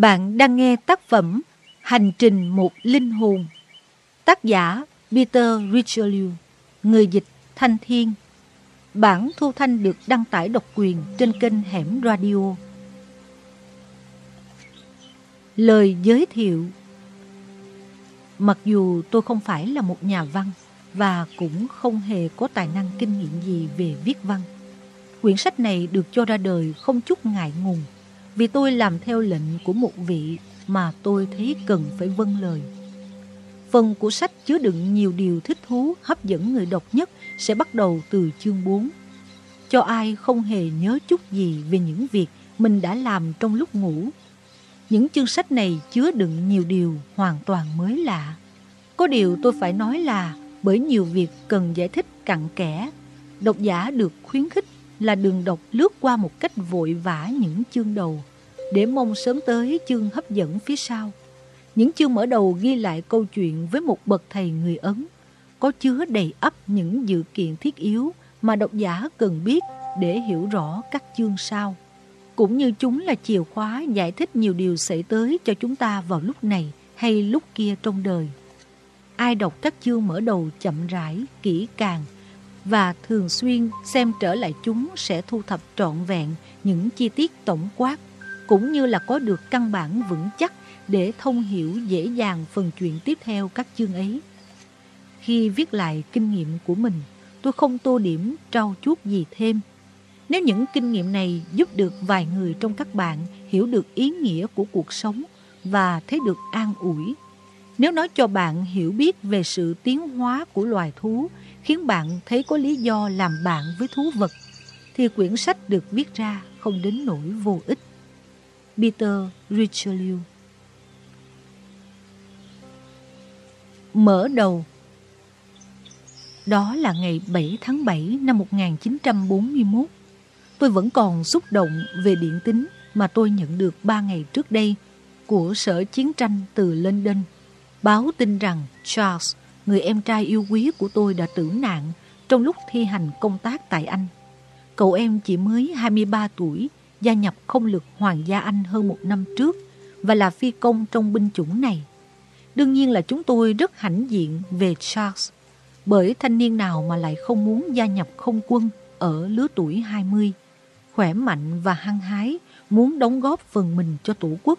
Bạn đang nghe tác phẩm Hành trình một linh hồn. Tác giả Peter Richelieu, người dịch Thanh Thiên. Bản thu thanh được đăng tải độc quyền trên kênh Hẻm Radio. Lời giới thiệu Mặc dù tôi không phải là một nhà văn và cũng không hề có tài năng kinh nghiệm gì về viết văn. Quyển sách này được cho ra đời không chút ngại ngùng vì tôi làm theo lệnh của một vị mà tôi thấy cần phải vâng lời. Phần của sách chứa đựng nhiều điều thích thú, hấp dẫn người đọc nhất sẽ bắt đầu từ chương 4. Cho ai không hề nhớ chút gì về những việc mình đã làm trong lúc ngủ. Những chương sách này chứa đựng nhiều điều hoàn toàn mới lạ. Có điều tôi phải nói là bởi nhiều việc cần giải thích cặn kẽ, độc giả được khuyến khích là đường đọc lướt qua một cách vội vã những chương đầu để mong sớm tới chương hấp dẫn phía sau. Những chương mở đầu ghi lại câu chuyện với một bậc thầy người Ấn, có chứa đầy ắp những dự kiện thiết yếu mà độc giả cần biết để hiểu rõ các chương sau. Cũng như chúng là chìa khóa giải thích nhiều điều xảy tới cho chúng ta vào lúc này hay lúc kia trong đời. Ai đọc các chương mở đầu chậm rãi, kỹ càng và thường xuyên xem trở lại chúng sẽ thu thập trọn vẹn những chi tiết tổng quát cũng như là có được căn bản vững chắc để thông hiểu dễ dàng phần chuyện tiếp theo các chương ấy. Khi viết lại kinh nghiệm của mình, tôi không tô điểm trau chuốt gì thêm. Nếu những kinh nghiệm này giúp được vài người trong các bạn hiểu được ý nghĩa của cuộc sống và thấy được an ủi, nếu nói cho bạn hiểu biết về sự tiến hóa của loài thú, khiến bạn thấy có lý do làm bạn với thú vật, thì quyển sách được viết ra không đến nỗi vô ích. Peter Richelieu Mở đầu Đó là ngày 7 tháng 7 năm 1941. Tôi vẫn còn xúc động về điện tín mà tôi nhận được 3 ngày trước đây của Sở Chiến tranh từ London. Báo tin rằng Charles, người em trai yêu quý của tôi đã tử nạn trong lúc thi hành công tác tại Anh. Cậu em chỉ mới 23 tuổi gia nhập không lực Hoàng gia Anh hơn một năm trước và là phi công trong binh chủng này. Đương nhiên là chúng tôi rất hãnh diện về Charles, bởi thanh niên nào mà lại không muốn gia nhập không quân ở lứa tuổi 20, khỏe mạnh và hăng hái, muốn đóng góp phần mình cho tổ quốc.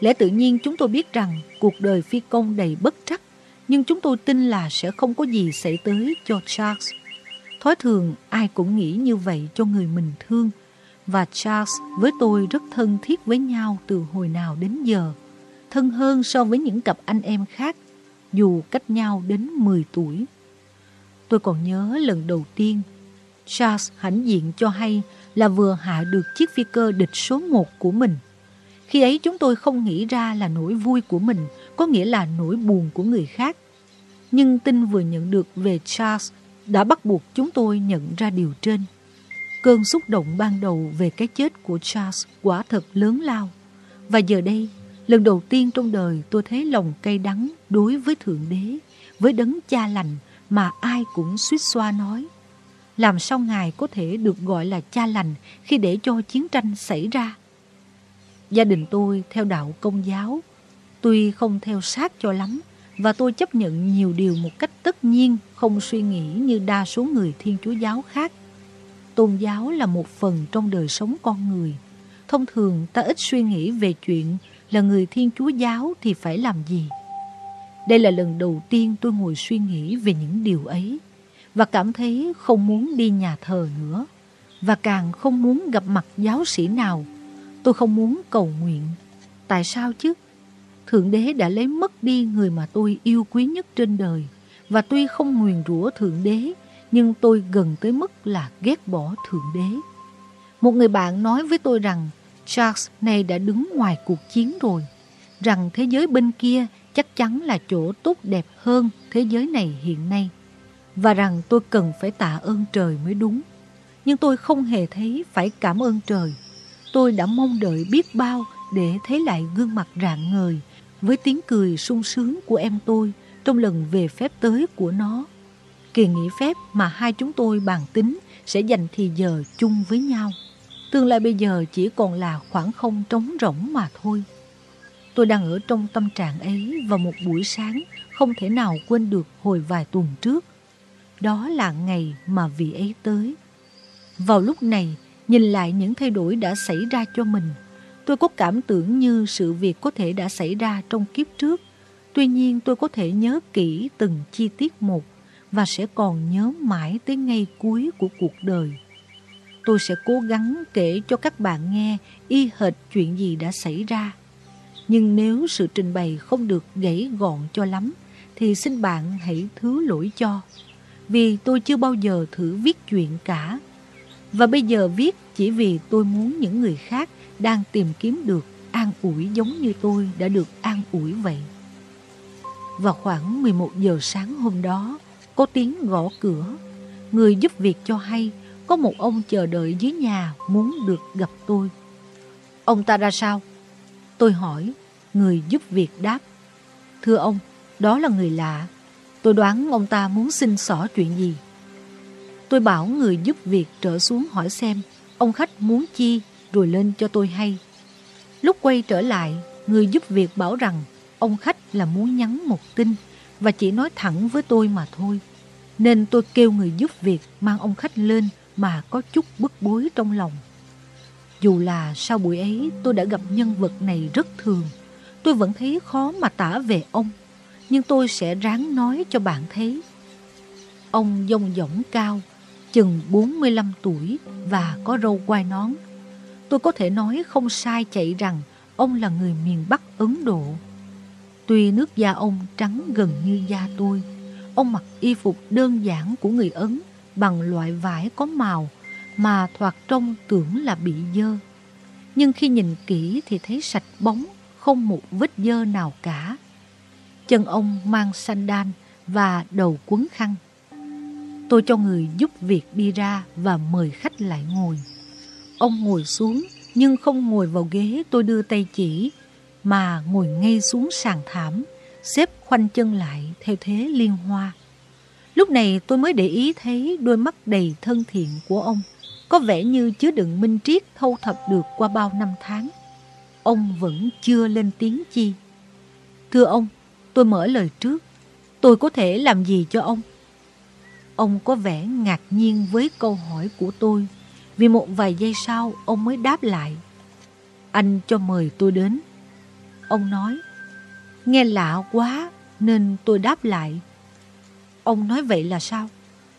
Lẽ tự nhiên chúng tôi biết rằng cuộc đời phi công đầy bất trắc, nhưng chúng tôi tin là sẽ không có gì xảy tới cho Charles. Thói thường ai cũng nghĩ như vậy cho người mình thương, và Charles với tôi rất thân thiết với nhau từ hồi nào đến giờ, thân hơn so với những cặp anh em khác, dù cách nhau đến 10 tuổi. Tôi còn nhớ lần đầu tiên, Charles hãnh diện cho hay là vừa hạ được chiếc phi cơ địch số 1 của mình. Khi ấy chúng tôi không nghĩ ra là nỗi vui của mình có nghĩa là nỗi buồn của người khác. Nhưng tin vừa nhận được về Charles đã bắt buộc chúng tôi nhận ra điều trên. Cơn xúc động ban đầu về cái chết của Charles quả thật lớn lao. Và giờ đây, lần đầu tiên trong đời tôi thấy lòng cay đắng đối với Thượng Đế, với đấng cha lành mà ai cũng suýt xoa nói. Làm sao Ngài có thể được gọi là cha lành khi để cho chiến tranh xảy ra? Gia đình tôi theo đạo công giáo, tuy không theo sát cho lắm, và tôi chấp nhận nhiều điều một cách tất nhiên, không suy nghĩ như đa số người Thiên Chúa giáo khác tôn giáo là một phần trong đời sống con người. Thông thường ta ít suy nghĩ về chuyện là người Thiên Chúa giáo thì phải làm gì. Đây là lần đầu tiên tôi ngồi suy nghĩ về những điều ấy và cảm thấy không muốn đi nhà thờ nữa và càng không muốn gặp mặt giáo sĩ nào. Tôi không muốn cầu nguyện. Tại sao chứ? Thượng Đế đã lấy mất đi người mà tôi yêu quý nhất trên đời và tuy không nguyền rủa Thượng Đế nhưng tôi gần tới mức là ghét bỏ Thượng Đế. Một người bạn nói với tôi rằng Charles này đã đứng ngoài cuộc chiến rồi, rằng thế giới bên kia chắc chắn là chỗ tốt đẹp hơn thế giới này hiện nay, và rằng tôi cần phải tạ ơn trời mới đúng. Nhưng tôi không hề thấy phải cảm ơn trời. Tôi đã mong đợi biết bao để thấy lại gương mặt rạng ngời với tiếng cười sung sướng của em tôi trong lần về phép tới của nó kỳ nghỉ phép mà hai chúng tôi bàn tính sẽ dành thì giờ chung với nhau. Tương lai bây giờ chỉ còn là khoảng không trống rỗng mà thôi. Tôi đang ở trong tâm trạng ấy vào một buổi sáng không thể nào quên được hồi vài tuần trước. Đó là ngày mà vị ấy tới. Vào lúc này, nhìn lại những thay đổi đã xảy ra cho mình, tôi có cảm tưởng như sự việc có thể đã xảy ra trong kiếp trước. Tuy nhiên tôi có thể nhớ kỹ từng chi tiết một và sẽ còn nhớ mãi tới ngay cuối của cuộc đời. Tôi sẽ cố gắng kể cho các bạn nghe y hệt chuyện gì đã xảy ra. Nhưng nếu sự trình bày không được gãy gọn cho lắm, thì xin bạn hãy thứ lỗi cho. Vì tôi chưa bao giờ thử viết chuyện cả. Và bây giờ viết chỉ vì tôi muốn những người khác đang tìm kiếm được an ủi giống như tôi đã được an ủi vậy. Vào khoảng 11 giờ sáng hôm đó, có tiếng gõ cửa. Người giúp việc cho hay có một ông chờ đợi dưới nhà muốn được gặp tôi. Ông ta ra sao? Tôi hỏi, người giúp việc đáp. Thưa ông, đó là người lạ. Tôi đoán ông ta muốn xin xỏ chuyện gì. Tôi bảo người giúp việc trở xuống hỏi xem ông khách muốn chi rồi lên cho tôi hay. Lúc quay trở lại, người giúp việc bảo rằng ông khách là muốn nhắn một tin và chỉ nói thẳng với tôi mà thôi. Nên tôi kêu người giúp việc mang ông khách lên mà có chút bức bối trong lòng. Dù là sau buổi ấy tôi đã gặp nhân vật này rất thường, tôi vẫn thấy khó mà tả về ông, nhưng tôi sẽ ráng nói cho bạn thấy. Ông dông dỏng cao, chừng 45 tuổi và có râu quai nón. Tôi có thể nói không sai chạy rằng ông là người miền Bắc Ấn Độ. Tuy nước da ông trắng gần như da tôi, ông mặc y phục đơn giản của người Ấn bằng loại vải có màu mà thoạt trông tưởng là bị dơ. Nhưng khi nhìn kỹ thì thấy sạch bóng, không một vết dơ nào cả. Chân ông mang sandal và đầu quấn khăn. Tôi cho người giúp việc đi ra và mời khách lại ngồi. Ông ngồi xuống nhưng không ngồi vào ghế tôi đưa tay chỉ, mà ngồi ngay xuống sàn thảm, xếp khoanh chân lại theo thế liên hoa. Lúc này tôi mới để ý thấy đôi mắt đầy thân thiện của ông, có vẻ như chứa đựng minh triết thâu thập được qua bao năm tháng. Ông vẫn chưa lên tiếng chi. Thưa ông, tôi mở lời trước, tôi có thể làm gì cho ông? Ông có vẻ ngạc nhiên với câu hỏi của tôi, vì một vài giây sau ông mới đáp lại. Anh cho mời tôi đến. Ông nói, nghe lạ quá nên tôi đáp lại. Ông nói vậy là sao?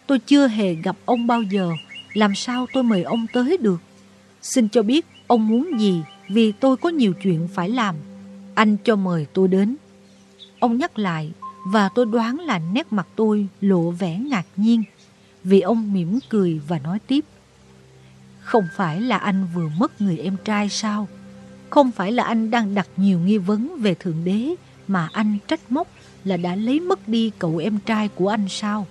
Tôi chưa hề gặp ông bao giờ, làm sao tôi mời ông tới được? Xin cho biết ông muốn gì vì tôi có nhiều chuyện phải làm. Anh cho mời tôi đến. Ông nhắc lại và tôi đoán là nét mặt tôi lộ vẻ ngạc nhiên vì ông mỉm cười và nói tiếp. Không phải là anh vừa mất người em trai sao? Không phải là anh đang đặt nhiều nghi vấn về Thượng Đế mà anh trách móc là đã lấy mất đi cậu em trai của anh sao?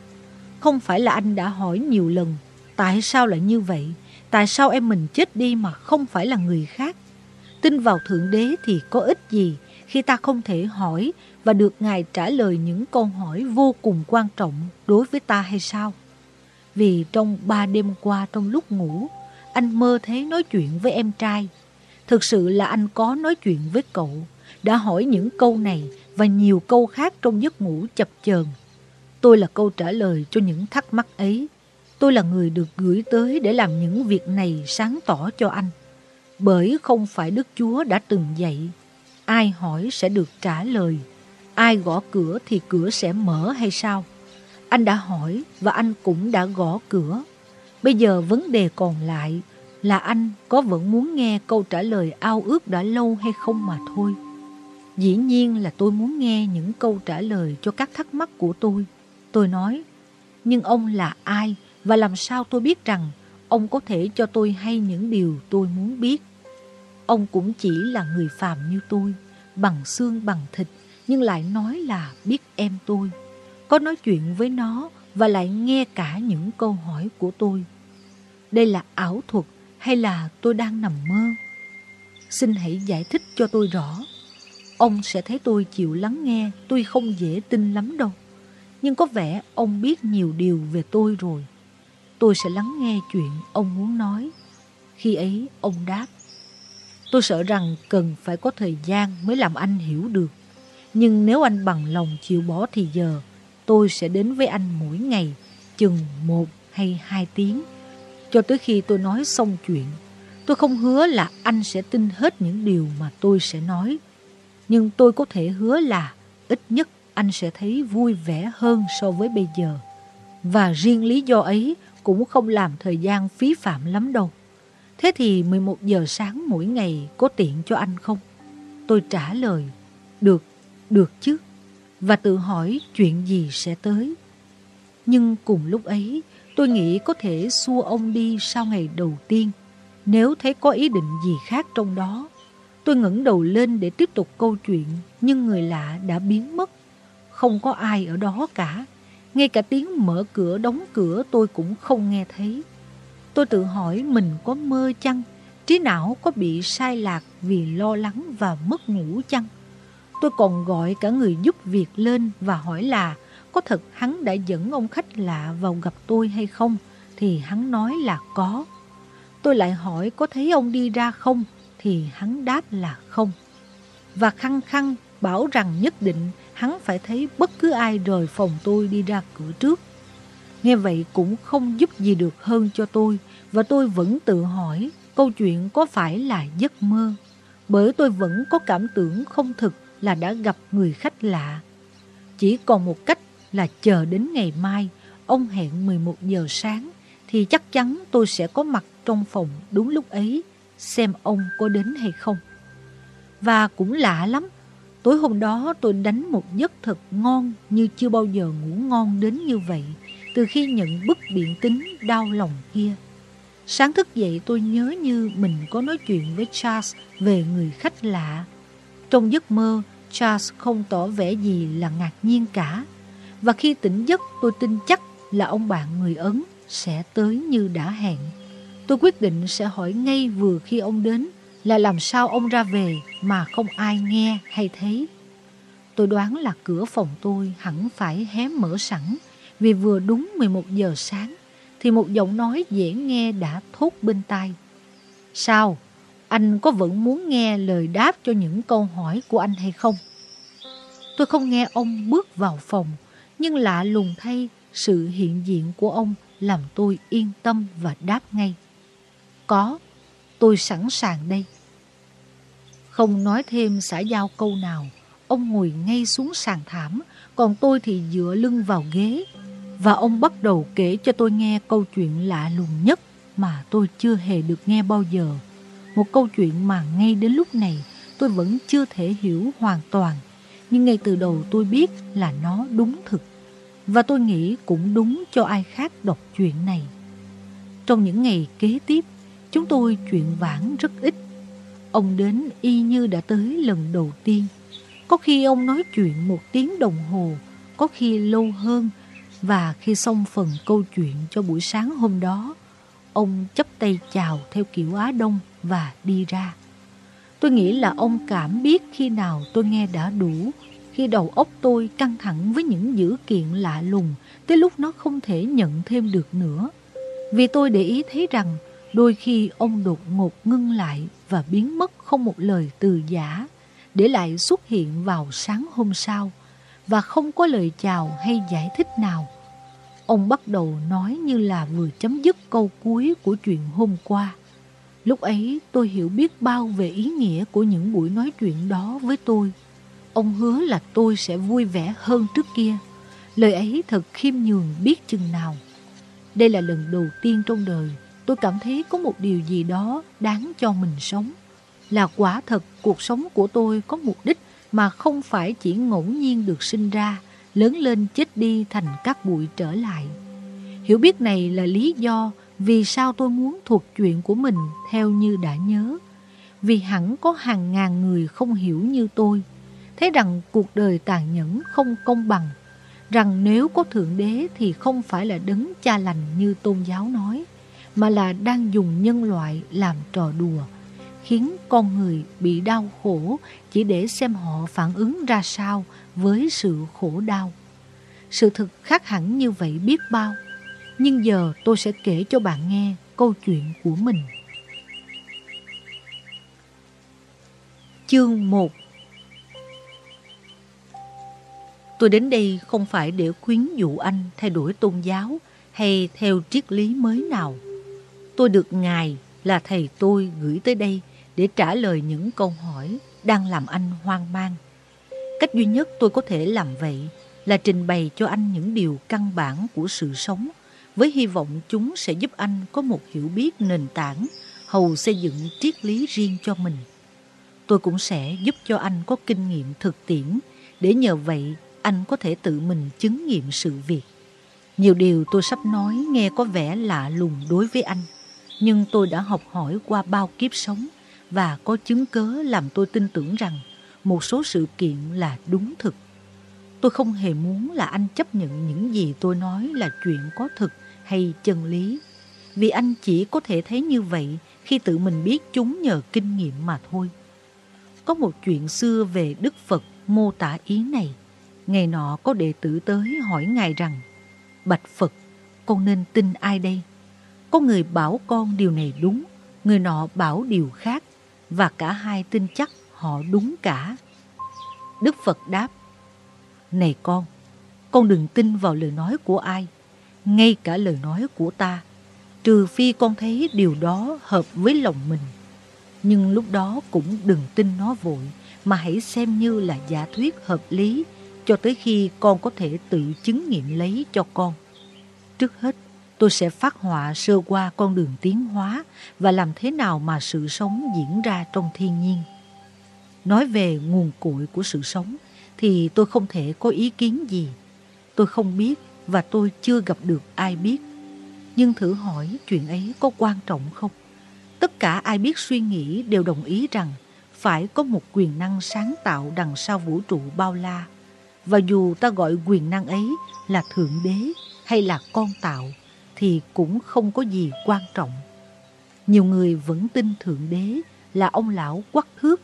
Không phải là anh đã hỏi nhiều lần tại sao lại như vậy? Tại sao em mình chết đi mà không phải là người khác? Tin vào Thượng Đế thì có ích gì khi ta không thể hỏi và được Ngài trả lời những câu hỏi vô cùng quan trọng đối với ta hay sao? Vì trong ba đêm qua trong lúc ngủ, anh mơ thấy nói chuyện với em trai. Thực sự là anh có nói chuyện với cậu, đã hỏi những câu này và nhiều câu khác trong giấc ngủ chập chờn. Tôi là câu trả lời cho những thắc mắc ấy. Tôi là người được gửi tới để làm những việc này sáng tỏ cho anh. Bởi không phải Đức Chúa đã từng dạy, ai hỏi sẽ được trả lời, ai gõ cửa thì cửa sẽ mở hay sao? Anh đã hỏi và anh cũng đã gõ cửa. Bây giờ vấn đề còn lại là anh có vẫn muốn nghe câu trả lời ao ước đã lâu hay không mà thôi. Dĩ nhiên là tôi muốn nghe những câu trả lời cho các thắc mắc của tôi. Tôi nói, nhưng ông là ai và làm sao tôi biết rằng ông có thể cho tôi hay những điều tôi muốn biết. Ông cũng chỉ là người phàm như tôi, bằng xương bằng thịt, nhưng lại nói là biết em tôi. Có nói chuyện với nó và lại nghe cả những câu hỏi của tôi. Đây là ảo thuật hay là tôi đang nằm mơ? Xin hãy giải thích cho tôi rõ. Ông sẽ thấy tôi chịu lắng nghe, tôi không dễ tin lắm đâu. Nhưng có vẻ ông biết nhiều điều về tôi rồi. Tôi sẽ lắng nghe chuyện ông muốn nói. Khi ấy ông đáp. Tôi sợ rằng cần phải có thời gian mới làm anh hiểu được. Nhưng nếu anh bằng lòng chịu bỏ thì giờ, tôi sẽ đến với anh mỗi ngày, chừng một hay hai tiếng, cho tới khi tôi nói xong chuyện. Tôi không hứa là anh sẽ tin hết những điều mà tôi sẽ nói. Nhưng tôi có thể hứa là ít nhất anh sẽ thấy vui vẻ hơn so với bây giờ. Và riêng lý do ấy cũng không làm thời gian phí phạm lắm đâu. Thế thì 11 giờ sáng mỗi ngày có tiện cho anh không? Tôi trả lời, được, được chứ. Và tự hỏi chuyện gì sẽ tới. Nhưng cùng lúc ấy, tôi nghĩ có thể xua ông đi sau ngày đầu tiên, nếu thấy có ý định gì khác trong đó. Tôi ngẩng đầu lên để tiếp tục câu chuyện, nhưng người lạ đã biến mất. Không có ai ở đó cả. Ngay cả tiếng mở cửa đóng cửa tôi cũng không nghe thấy. Tôi tự hỏi mình có mơ chăng? Trí não có bị sai lạc vì lo lắng và mất ngủ chăng? Tôi còn gọi cả người giúp việc lên và hỏi là, có thật hắn đã dẫn ông khách lạ vào gặp tôi hay không? Thì hắn nói là có. Tôi lại hỏi, có thấy ông đi ra không? Thì hắn đáp là không. Và khăng khăng bảo rằng nhất định hắn phải thấy bất cứ ai rời phòng tôi đi ra cửa trước. Nghe vậy cũng không giúp gì được hơn cho tôi, và tôi vẫn tự hỏi câu chuyện có phải là giấc mơ. Bởi tôi vẫn có cảm tưởng không thực là đã gặp người khách lạ. Chỉ còn một cách là chờ đến ngày mai, ông hẹn 11 giờ sáng, thì chắc chắn tôi sẽ có mặt trong phòng đúng lúc ấy, xem ông có đến hay không. Và cũng lạ lắm, tối hôm đó tôi đánh một giấc thật ngon như chưa bao giờ ngủ ngon đến như vậy, từ khi nhận bức điện tính đau lòng kia. Sáng thức dậy tôi nhớ như mình có nói chuyện với Charles về người khách lạ. Trong giấc mơ, Charles không tỏ vẻ gì là ngạc nhiên cả. Và khi tỉnh giấc, tôi tin chắc là ông bạn người Ấn sẽ tới như đã hẹn. Tôi quyết định sẽ hỏi ngay vừa khi ông đến là làm sao ông ra về mà không ai nghe hay thấy. Tôi đoán là cửa phòng tôi hẳn phải hé mở sẵn, vì vừa đúng 11 giờ sáng thì một giọng nói dễ nghe đã thốt bên tai. Sao? Anh có vẫn muốn nghe lời đáp cho những câu hỏi của anh hay không? Tôi không nghe ông bước vào phòng, nhưng lạ lùng thay, sự hiện diện của ông làm tôi yên tâm và đáp ngay. Có, tôi sẵn sàng đây. Không nói thêm xã giao câu nào, ông ngồi ngay xuống sàn thảm, còn tôi thì dựa lưng vào ghế. Và ông bắt đầu kể cho tôi nghe câu chuyện lạ lùng nhất mà tôi chưa hề được nghe bao giờ. Một câu chuyện mà ngay đến lúc này tôi vẫn chưa thể hiểu hoàn toàn. Nhưng ngay từ đầu tôi biết là nó đúng thực. Và tôi nghĩ cũng đúng cho ai khác đọc chuyện này. Trong những ngày kế tiếp, chúng tôi chuyện vãn rất ít. Ông đến y như đã tới lần đầu tiên. Có khi ông nói chuyện một tiếng đồng hồ, có khi lâu hơn. Và khi xong phần câu chuyện cho buổi sáng hôm đó, ông chấp tay chào theo kiểu Á Đông và đi ra. Tôi nghĩ là ông cảm biết khi nào tôi nghe đã đủ, khi đầu óc tôi căng thẳng với những dữ kiện lạ lùng, tới lúc nó không thể nhận thêm được nữa. Vì tôi để ý thấy rằng đôi khi ông đột ngột ngưng lại và biến mất không một lời từ giả, để lại xuất hiện vào sáng hôm sau và không có lời chào hay giải thích nào. Ông bắt đầu nói như là vừa chấm dứt câu cuối của chuyện hôm qua. Lúc ấy tôi hiểu biết bao về ý nghĩa của những buổi nói chuyện đó với tôi. Ông hứa là tôi sẽ vui vẻ hơn trước kia. Lời ấy thật khiêm nhường biết chừng nào. Đây là lần đầu tiên trong đời tôi cảm thấy có một điều gì đó đáng cho mình sống. Là quả thật cuộc sống của tôi có mục đích mà không phải chỉ ngẫu nhiên được sinh ra, lớn lên chết đi thành các bụi trở lại. Hiểu biết này là lý do vì sao tôi muốn thuộc chuyện của mình theo như đã nhớ. Vì hẳn có hàng ngàn người không hiểu như tôi, thấy rằng cuộc đời tàn nhẫn không công bằng, rằng nếu có Thượng Đế thì không phải là đấng cha lành như tôn giáo nói, mà là đang dùng nhân loại làm trò đùa, khiến con người bị đau khổ chỉ để xem họ phản ứng ra sao với sự khổ đau. Sự thực khác hẳn như vậy biết bao. Nhưng giờ tôi sẽ kể cho bạn nghe câu chuyện của mình. Chương 1 Tôi đến đây không phải để khuyến dụ anh thay đổi tôn giáo hay theo triết lý mới nào. Tôi được Ngài là thầy tôi gửi tới đây để trả lời những câu hỏi đang làm anh hoang mang. Cách duy nhất tôi có thể làm vậy là trình bày cho anh những điều căn bản của sự sống với hy vọng chúng sẽ giúp anh có một hiểu biết nền tảng hầu xây dựng triết lý riêng cho mình. Tôi cũng sẽ giúp cho anh có kinh nghiệm thực tiễn để nhờ vậy anh có thể tự mình chứng nghiệm sự việc. Nhiều điều tôi sắp nói nghe có vẻ lạ lùng đối với anh, nhưng tôi đã học hỏi qua bao kiếp sống và có chứng cớ làm tôi tin tưởng rằng một số sự kiện là đúng thực. Tôi không hề muốn là anh chấp nhận những gì tôi nói là chuyện có thực hay chân lý, vì anh chỉ có thể thấy như vậy khi tự mình biết chúng nhờ kinh nghiệm mà thôi. Có một chuyện xưa về Đức Phật mô tả ý này. Ngày nọ có đệ tử tới hỏi Ngài rằng, Bạch Phật, con nên tin ai đây? Có người bảo con điều này đúng, người nọ bảo điều khác, và cả hai tin chắc họ đúng cả. Đức Phật đáp, Này con, con đừng tin vào lời nói của ai, ngay cả lời nói của ta, trừ phi con thấy điều đó hợp với lòng mình. Nhưng lúc đó cũng đừng tin nó vội, mà hãy xem như là giả thuyết hợp lý cho tới khi con có thể tự chứng nghiệm lấy cho con. Trước hết, tôi sẽ phát họa sơ qua con đường tiến hóa và làm thế nào mà sự sống diễn ra trong thiên nhiên. Nói về nguồn cội của sự sống thì tôi không thể có ý kiến gì. Tôi không biết và tôi chưa gặp được ai biết. Nhưng thử hỏi chuyện ấy có quan trọng không? Tất cả ai biết suy nghĩ đều đồng ý rằng phải có một quyền năng sáng tạo đằng sau vũ trụ bao la. Và dù ta gọi quyền năng ấy là Thượng Đế hay là con tạo, thì cũng không có gì quan trọng. Nhiều người vẫn tin Thượng Đế là ông lão quắc thước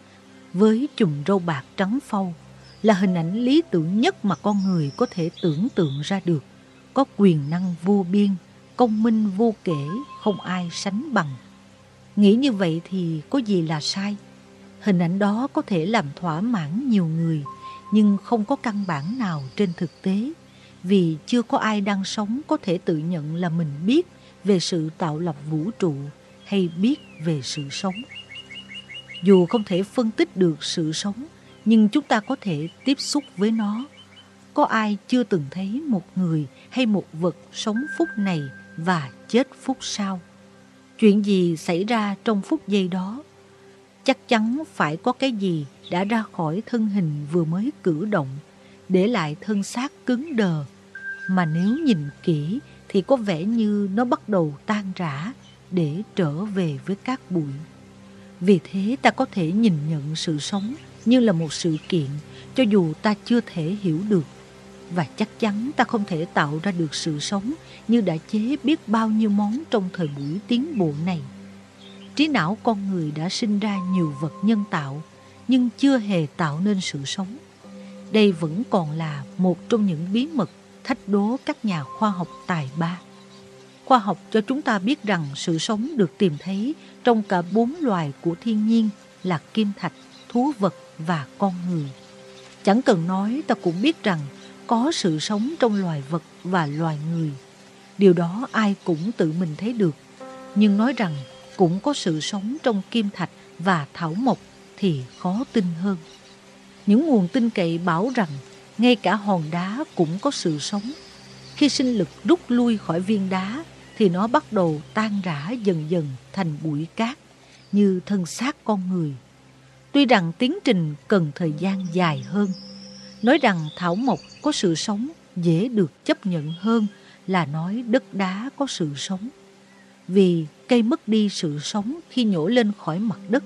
với chùm râu bạc trắng phau, là hình ảnh lý tưởng nhất mà con người có thể tưởng tượng ra được. Có quyền năng vô biên, công minh vô kể, không ai sánh bằng. Nghĩ như vậy thì có gì là sai? Hình ảnh đó có thể làm thỏa mãn nhiều người, nhưng không có căn bản nào trên thực tế, vì chưa có ai đang sống có thể tự nhận là mình biết về sự tạo lập vũ trụ hay biết về sự sống. Dù không thể phân tích được sự sống, nhưng chúng ta có thể tiếp xúc với nó. Có ai chưa từng thấy một người hay một vật sống phút này và chết phút sau? Chuyện gì xảy ra trong phút giây đó? Chắc chắn phải có cái gì đã ra khỏi thân hình vừa mới cử động, để lại thân xác cứng đờ. Mà nếu nhìn kỹ thì có vẻ như nó bắt đầu tan rã để trở về với các bụi. Vì thế ta có thể nhìn nhận sự sống như là một sự kiện cho dù ta chưa thể hiểu được. Và chắc chắn ta không thể tạo ra được sự sống như đã chế biết bao nhiêu món trong thời buổi tiến bộ này. Trí não con người đã sinh ra nhiều vật nhân tạo nhưng chưa hề tạo nên sự sống. Đây vẫn còn là một trong những bí mật thách đố các nhà khoa học tài ba. Khoa học cho chúng ta biết rằng sự sống được tìm thấy trong cả bốn loài của thiên nhiên là kim thạch, thú vật và con người. Chẳng cần nói ta cũng biết rằng có sự sống trong loài vật và loài người. Điều đó ai cũng tự mình thấy được. Nhưng nói rằng cũng có sự sống trong kim thạch và thảo mộc thì khó tin hơn. Những nguồn tin cậy bảo rằng ngay cả hòn đá cũng có sự sống. Khi sinh lực rút lui khỏi viên đá thì nó bắt đầu tan rã dần dần thành bụi cát như thân xác con người. Tuy rằng tiến trình cần thời gian dài hơn, nói rằng thảo mộc có sự sống dễ được chấp nhận hơn là nói đất đá có sự sống. Vì cây mất đi sự sống khi nhổ lên khỏi mặt đất,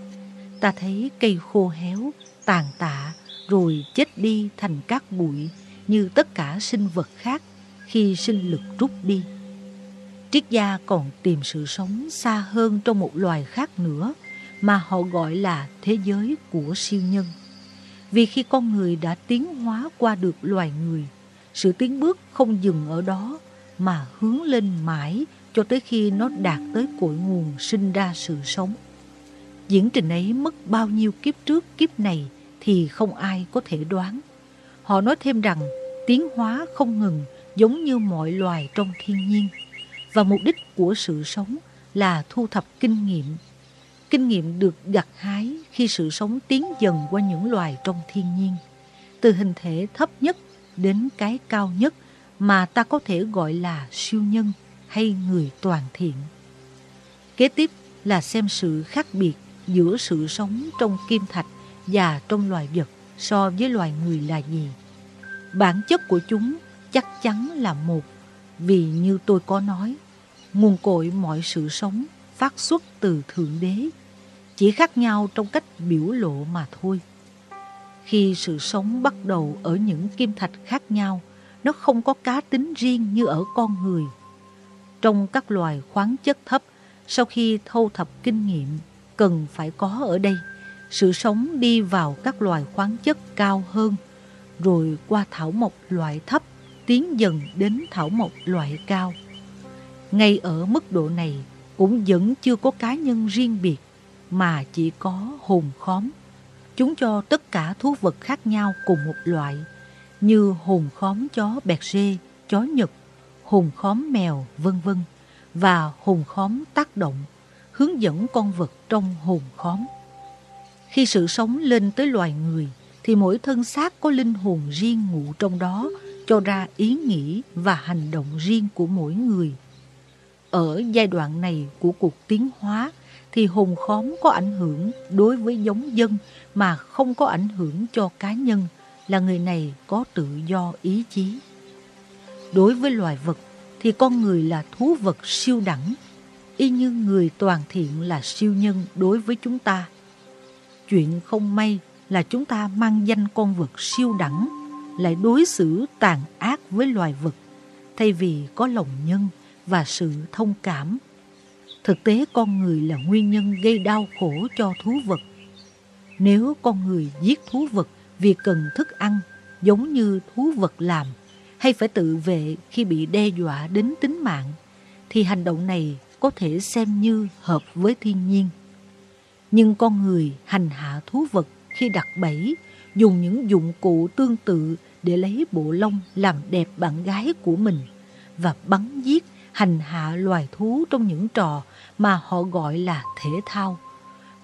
ta thấy cây khô héo, tàn tạ rồi chết đi thành các bụi như tất cả sinh vật khác khi sinh lực rút đi. Triết gia còn tìm sự sống xa hơn trong một loài khác nữa mà họ gọi là thế giới của siêu nhân. Vì khi con người đã tiến hóa qua được loài người, sự tiến bước không dừng ở đó mà hướng lên mãi cho tới khi nó đạt tới cội nguồn sinh ra sự sống. Diễn trình ấy mất bao nhiêu kiếp trước kiếp này thì không ai có thể đoán. Họ nói thêm rằng tiến hóa không ngừng giống như mọi loài trong thiên nhiên và mục đích của sự sống là thu thập kinh nghiệm. Kinh nghiệm được gặt hái khi sự sống tiến dần qua những loài trong thiên nhiên, từ hình thể thấp nhất đến cái cao nhất mà ta có thể gọi là siêu nhân hay người toàn thiện. Kế tiếp là xem sự khác biệt giữa sự sống trong kim thạch và trong loài vật so với loài người là gì. Bản chất của chúng chắc chắn là một, vì như tôi có nói, nguồn cội mọi sự sống phát xuất từ Thượng Đế, chỉ khác nhau trong cách biểu lộ mà thôi. Khi sự sống bắt đầu ở những kim thạch khác nhau, nó không có cá tính riêng như ở con người. Trong các loài khoáng chất thấp, sau khi thâu thập kinh nghiệm, cần phải có ở đây, sự sống đi vào các loài khoáng chất cao hơn, rồi qua thảo mộc loại thấp, tiến dần đến thảo mộc loại cao. Ngay ở mức độ này cũng vẫn chưa có cá nhân riêng biệt, mà chỉ có hồn khóm. Chúng cho tất cả thú vật khác nhau cùng một loại, như hồn khóm chó bẹt rê, chó nhật, hồn khóm mèo, vân vân và hồn khóm tác động, hướng dẫn con vật trong hồn khóm. Khi sự sống lên tới loài người, thì mỗi thân xác có linh hồn riêng ngụ trong đó, cho ra ý nghĩ và hành động riêng của mỗi người. Ở giai đoạn này của cuộc tiến hóa, thì hồn khóm có ảnh hưởng đối với giống dân mà không có ảnh hưởng cho cá nhân, là người này có tự do ý chí. Đối với loài vật thì con người là thú vật siêu đẳng, y như người toàn thiện là siêu nhân đối với chúng ta. Chuyện không may là chúng ta mang danh con vật siêu đẳng, lại đối xử tàn ác với loài vật, thay vì có lòng nhân và sự thông cảm. Thực tế con người là nguyên nhân gây đau khổ cho thú vật. Nếu con người giết thú vật vì cần thức ăn, giống như thú vật làm, hay phải tự vệ khi bị đe dọa đến tính mạng, thì hành động này có thể xem như hợp với thiên nhiên. Nhưng con người hành hạ thú vật khi đặt bẫy, dùng những dụng cụ tương tự để lấy bộ lông làm đẹp bạn gái của mình và bắn giết hành hạ loài thú trong những trò mà họ gọi là thể thao.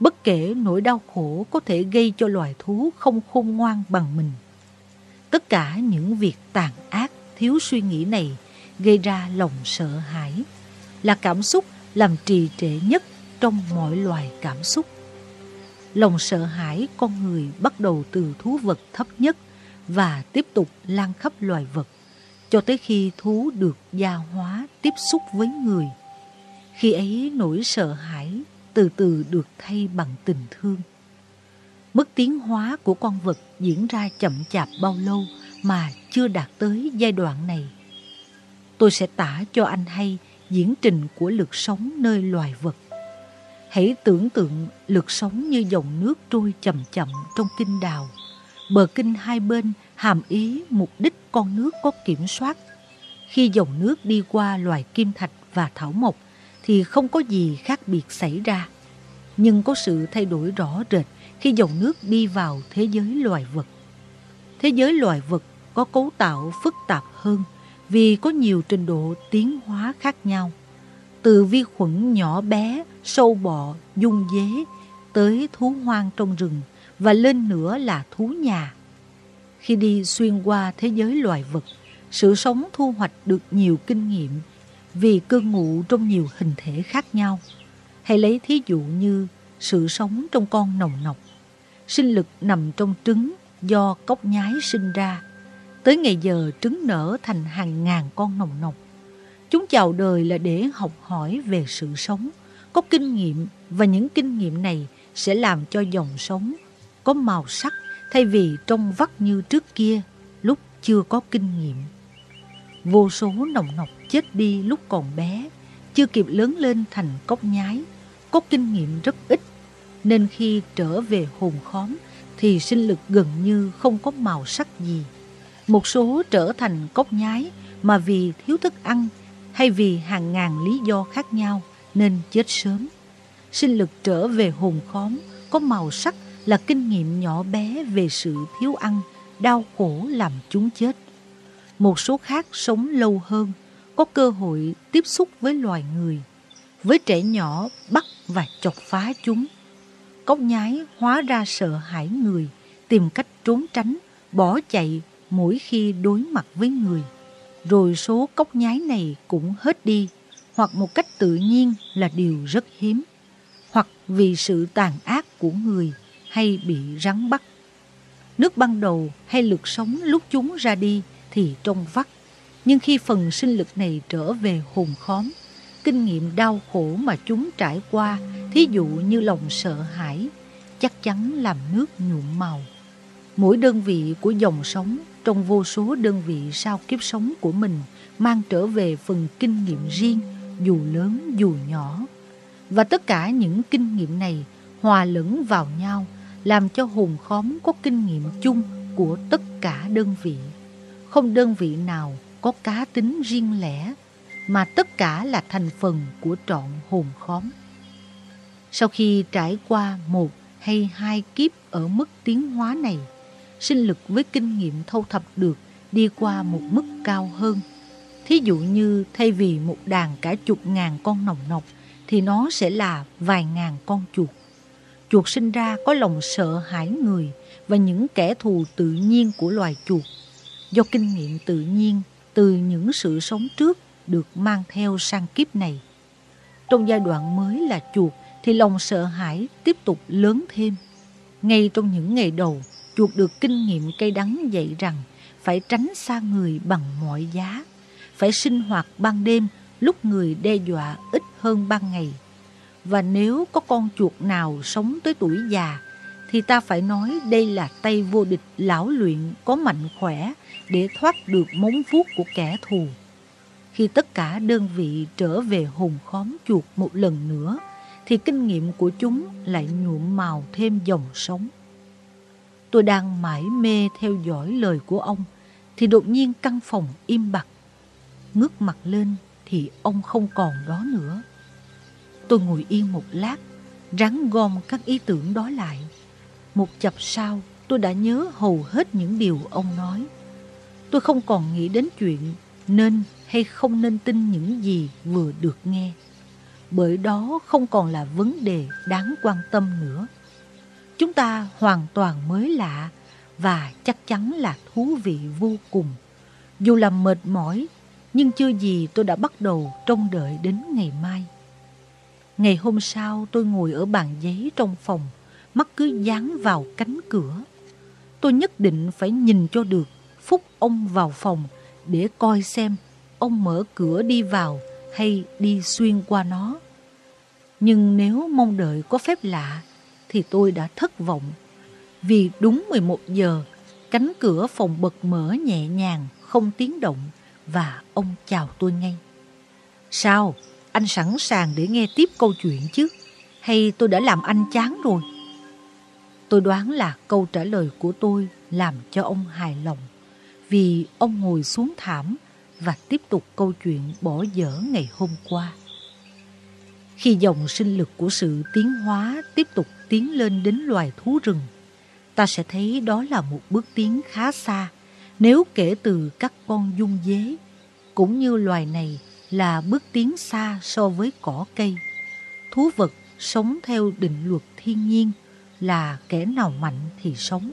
Bất kể nỗi đau khổ có thể gây cho loài thú không khôn ngoan bằng mình. Tất cả những việc tàn ác, thiếu suy nghĩ này gây ra lòng sợ hãi, là cảm xúc làm trì trệ nhất trong mọi loài cảm xúc. Lòng sợ hãi con người bắt đầu từ thú vật thấp nhất và tiếp tục lan khắp loài vật, cho tới khi thú được gia hóa tiếp xúc với người. Khi ấy nỗi sợ hãi từ từ được thay bằng tình thương. Mức tiến hóa của con vật diễn ra chậm chạp bao lâu mà chưa đạt tới giai đoạn này. Tôi sẽ tả cho anh hay diễn trình của lực sống nơi loài vật. Hãy tưởng tượng lực sống như dòng nước trôi chậm chậm trong kinh đào. Bờ kinh hai bên hàm ý mục đích con nước có kiểm soát. Khi dòng nước đi qua loài kim thạch và thảo mộc thì không có gì khác biệt xảy ra. Nhưng có sự thay đổi rõ rệt khi dòng nước đi vào thế giới loài vật. Thế giới loài vật có cấu tạo phức tạp hơn vì có nhiều trình độ tiến hóa khác nhau. Từ vi khuẩn nhỏ bé, sâu bọ, dung dế tới thú hoang trong rừng và lên nữa là thú nhà. Khi đi xuyên qua thế giới loài vật, sự sống thu hoạch được nhiều kinh nghiệm vì cư ngụ trong nhiều hình thể khác nhau. Hãy lấy thí dụ như sự sống trong con nồng nọc. Sinh lực nằm trong trứng do cốc nhái sinh ra. Tới ngày giờ trứng nở thành hàng ngàn con nồng nọc. Chúng chào đời là để học hỏi về sự sống, có kinh nghiệm và những kinh nghiệm này sẽ làm cho dòng sống có màu sắc thay vì trong vắt như trước kia lúc chưa có kinh nghiệm. Vô số nồng nọc chết đi lúc còn bé, chưa kịp lớn lên thành cốc nhái, có kinh nghiệm rất ít, nên khi trở về hồn khóm thì sinh lực gần như không có màu sắc gì. Một số trở thành cốc nhái mà vì thiếu thức ăn hay vì hàng ngàn lý do khác nhau nên chết sớm. sinh lực trở về hồn khóm có màu sắc là kinh nghiệm nhỏ bé về sự thiếu ăn, đau khổ làm chúng chết. Một số khác sống lâu hơn, có cơ hội tiếp xúc với loài người. Với trẻ nhỏ bắt và chọc phá chúng. Cốc nhái hóa ra sợ hãi người, tìm cách trốn tránh, bỏ chạy mỗi khi đối mặt với người. Rồi số cốc nhái này cũng hết đi, hoặc một cách tự nhiên là điều rất hiếm, hoặc vì sự tàn ác của người hay bị rắn bắt. Nước ban đầu hay lực sống lúc chúng ra đi thì trong vắt, nhưng khi phần sinh lực này trở về hồn khóm, kinh nghiệm đau khổ mà chúng trải qua, thí dụ như lòng sợ hãi, chắc chắn làm nước nhuộm màu. Mỗi đơn vị của dòng sống trong vô số đơn vị sau kiếp sống của mình mang trở về phần kinh nghiệm riêng, dù lớn dù nhỏ. Và tất cả những kinh nghiệm này hòa lẫn vào nhau, làm cho hùng khóm có kinh nghiệm chung của tất cả đơn vị. Không đơn vị nào có cá tính riêng lẻ, mà tất cả là thành phần của trọn hồn khóm. Sau khi trải qua một hay hai kiếp ở mức tiến hóa này, sinh lực với kinh nghiệm thâu thập được đi qua một mức cao hơn. Thí dụ như thay vì một đàn cả chục ngàn con nồng nọc thì nó sẽ là vài ngàn con chuột. Chuột sinh ra có lòng sợ hãi người và những kẻ thù tự nhiên của loài chuột. Do kinh nghiệm tự nhiên từ những sự sống trước được mang theo sang kiếp này. Trong giai đoạn mới là chuột thì lòng sợ hãi tiếp tục lớn thêm. Ngay trong những ngày đầu, chuột được kinh nghiệm cay đắng dạy rằng phải tránh xa người bằng mọi giá, phải sinh hoạt ban đêm lúc người đe dọa ít hơn ban ngày. Và nếu có con chuột nào sống tới tuổi già, thì ta phải nói đây là tay vô địch lão luyện có mạnh khỏe để thoát được móng vuốt của kẻ thù. Khi tất cả đơn vị trở về hồn khóm chuột một lần nữa, thì kinh nghiệm của chúng lại nhuộm màu thêm dòng sống. Tôi đang mãi mê theo dõi lời của ông, thì đột nhiên căn phòng im bặt. Ngước mặt lên thì ông không còn đó nữa. Tôi ngồi yên một lát, rắn gom các ý tưởng đó lại. Một chập sau, tôi đã nhớ hầu hết những điều ông nói. Tôi không còn nghĩ đến chuyện nên hay không nên tin những gì vừa được nghe. Bởi đó không còn là vấn đề đáng quan tâm nữa. Chúng ta hoàn toàn mới lạ và chắc chắn là thú vị vô cùng. Dù là mệt mỏi, nhưng chưa gì tôi đã bắt đầu trông đợi đến ngày mai. Ngày hôm sau tôi ngồi ở bàn giấy trong phòng, mắt cứ dán vào cánh cửa. Tôi nhất định phải nhìn cho được phúc ông vào phòng để coi xem ông mở cửa đi vào hay đi xuyên qua nó. Nhưng nếu mong đợi có phép lạ thì tôi đã thất vọng. Vì đúng 11 giờ, cánh cửa phòng bật mở nhẹ nhàng, không tiếng động và ông chào tôi ngay. Sao? Anh sẵn sàng để nghe tiếp câu chuyện chứ? Hay tôi đã làm anh chán rồi? Tôi đoán là câu trả lời của tôi làm cho ông hài lòng vì ông ngồi xuống thảm và tiếp tục câu chuyện bỏ dở ngày hôm qua. Khi dòng sinh lực của sự tiến hóa tiếp tục tiến lên đến loài thú rừng, ta sẽ thấy đó là một bước tiến khá xa nếu kể từ các con dung dế, cũng như loài này là bước tiến xa so với cỏ cây. Thú vật sống theo định luật thiên nhiên là kẻ nào mạnh thì sống,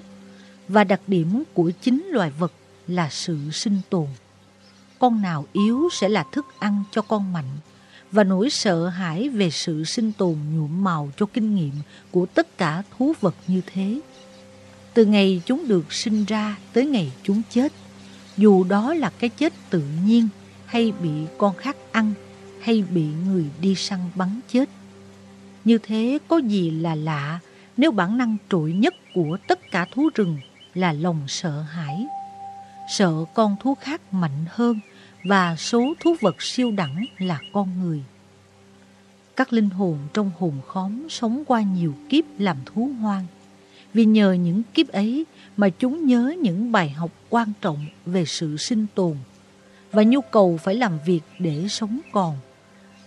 và đặc điểm của chính loài vật là sự sinh tồn. Con nào yếu sẽ là thức ăn cho con mạnh và nỗi sợ hãi về sự sinh tồn nhuộm màu cho kinh nghiệm của tất cả thú vật như thế. Từ ngày chúng được sinh ra tới ngày chúng chết, dù đó là cái chết tự nhiên hay bị con khác ăn, hay bị người đi săn bắn chết. Như thế có gì là lạ nếu bản năng trội nhất của tất cả thú rừng là lòng sợ hãi. Sợ con thú khác mạnh hơn và số thú vật siêu đẳng là con người. Các linh hồn trong hồn khóm sống qua nhiều kiếp làm thú hoang. Vì nhờ những kiếp ấy mà chúng nhớ những bài học quan trọng về sự sinh tồn và nhu cầu phải làm việc để sống còn,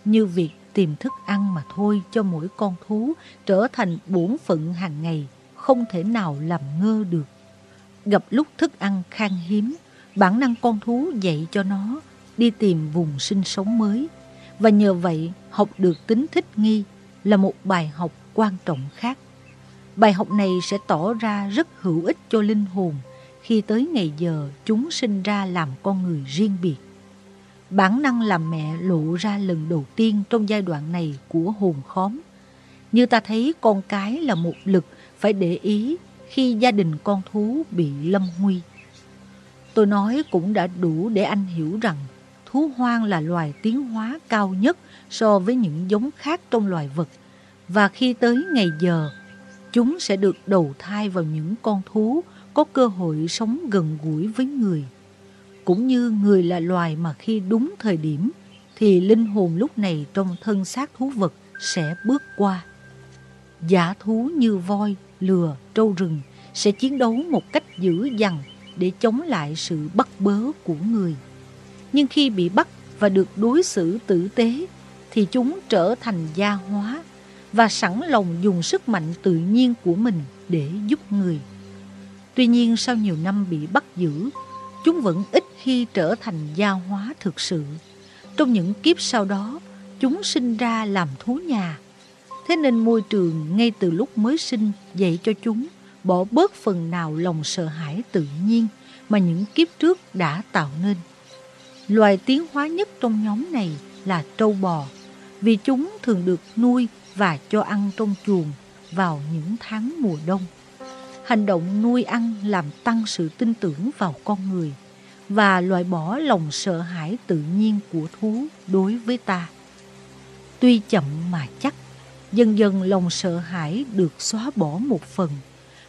như việc tìm thức ăn mà thôi cho mỗi con thú trở thành bổn phận hàng ngày, không thể nào làm ngơ được. Gặp lúc thức ăn khan hiếm, bản năng con thú dạy cho nó đi tìm vùng sinh sống mới. Và nhờ vậy học được tính thích nghi là một bài học quan trọng khác. Bài học này sẽ tỏ ra rất hữu ích cho linh hồn khi tới ngày giờ chúng sinh ra làm con người riêng biệt. Bản năng làm mẹ lộ ra lần đầu tiên trong giai đoạn này của hồn khóm. Như ta thấy con cái là một lực phải để ý khi gia đình con thú bị lâm nguy. Tôi nói cũng đã đủ để anh hiểu rằng thú hoang là loài tiến hóa cao nhất so với những giống khác trong loài vật. Và khi tới ngày giờ, chúng sẽ được đầu thai vào những con thú có cơ hội sống gần gũi với người. Cũng như người là loài mà khi đúng thời điểm, thì linh hồn lúc này trong thân xác thú vật sẽ bước qua. Giả thú như voi, lừa, trâu rừng sẽ chiến đấu một cách dữ dằn để chống lại sự bắt bớ của người. Nhưng khi bị bắt và được đối xử tử tế thì chúng trở thành gia hóa và sẵn lòng dùng sức mạnh tự nhiên của mình để giúp người. Tuy nhiên sau nhiều năm bị bắt giữ, chúng vẫn ít khi trở thành gia hóa thực sự. Trong những kiếp sau đó, chúng sinh ra làm thú nhà. Thế nên môi trường ngay từ lúc mới sinh dạy cho chúng bỏ bớt phần nào lòng sợ hãi tự nhiên mà những kiếp trước đã tạo nên. Loài tiến hóa nhất trong nhóm này là trâu bò, vì chúng thường được nuôi và cho ăn trong chuồng vào những tháng mùa đông. Hành động nuôi ăn làm tăng sự tin tưởng vào con người và loại bỏ lòng sợ hãi tự nhiên của thú đối với ta. Tuy chậm mà chắc, dần dần lòng sợ hãi được xóa bỏ một phần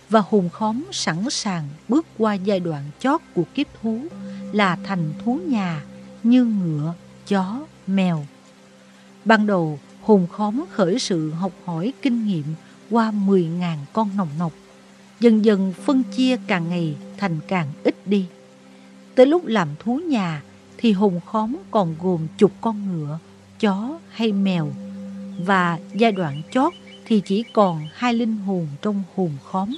và hùng khóm sẵn sàng bước qua giai đoạn chót của kiếp thú là thành thú nhà như ngựa, chó, mèo. Ban đầu, hùng khóm khởi sự học hỏi kinh nghiệm qua 10.000 con nòng nọc. Dần dần phân chia càng ngày thành càng ít đi. Tới lúc làm thú nhà thì hùng khóm còn gồm chục con ngựa, chó hay mèo. Và giai đoạn chót thì chỉ còn hai linh hồn trong hùng khóm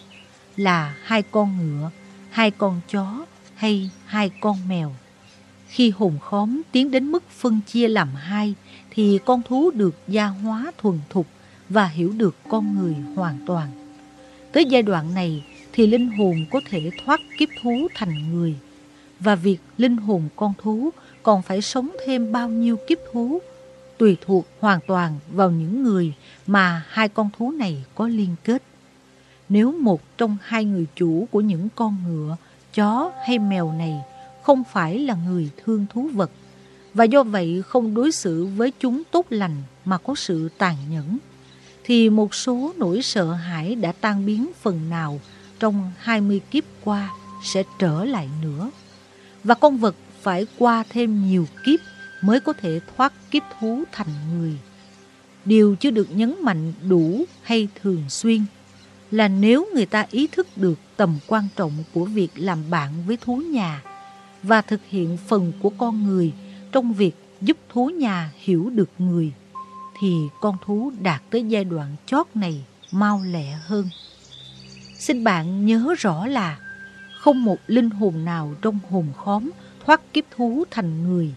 là hai con ngựa, hai con chó hay hai con mèo. Khi hồn khóm tiến đến mức phân chia làm hai thì con thú được gia hóa thuần thục và hiểu được con người hoàn toàn. Tới giai đoạn này thì linh hồn có thể thoát kiếp thú thành người và việc linh hồn con thú còn phải sống thêm bao nhiêu kiếp thú tùy thuộc hoàn toàn vào những người mà hai con thú này có liên kết. Nếu một trong hai người chủ của những con ngựa, chó hay mèo này không phải là người thương thú vật và do vậy không đối xử với chúng tốt lành mà có sự tàn nhẫn, thì một số nỗi sợ hãi đã tan biến phần nào trong 20 kiếp qua sẽ trở lại nữa. Và con vật phải qua thêm nhiều kiếp mới có thể thoát kiếp thú thành người. Điều chưa được nhấn mạnh đủ hay thường xuyên là nếu người ta ý thức được tầm quan trọng của việc làm bạn với thú nhà và thực hiện phần của con người trong việc giúp thú nhà hiểu được người, thì con thú đạt tới giai đoạn chót này mau lẹ hơn. Xin bạn nhớ rõ là không một linh hồn nào trong hồn khóm thoát kiếp thú thành người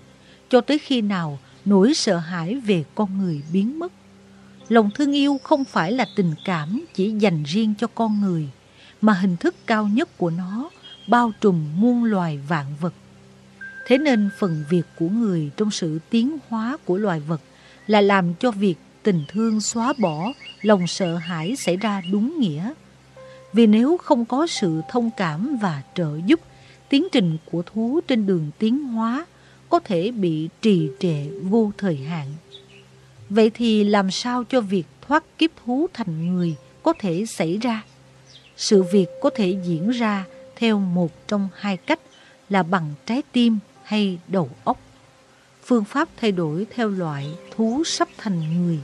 cho tới khi nào nỗi sợ hãi về con người biến mất. Lòng thương yêu không phải là tình cảm chỉ dành riêng cho con người, mà hình thức cao nhất của nó bao trùm muôn loài vạn vật. Thế nên phần việc của người trong sự tiến hóa của loài vật là làm cho việc tình thương xóa bỏ lòng sợ hãi xảy ra đúng nghĩa. Vì nếu không có sự thông cảm và trợ giúp, tiến trình của thú trên đường tiến hóa có thể bị trì trệ vô thời hạn. Vậy thì làm sao cho việc thoát kiếp thú thành người có thể xảy ra? Sự việc có thể diễn ra theo một trong hai cách là bằng trái tim hay đầu óc. Phương pháp thay đổi theo loại thú sắp thành người.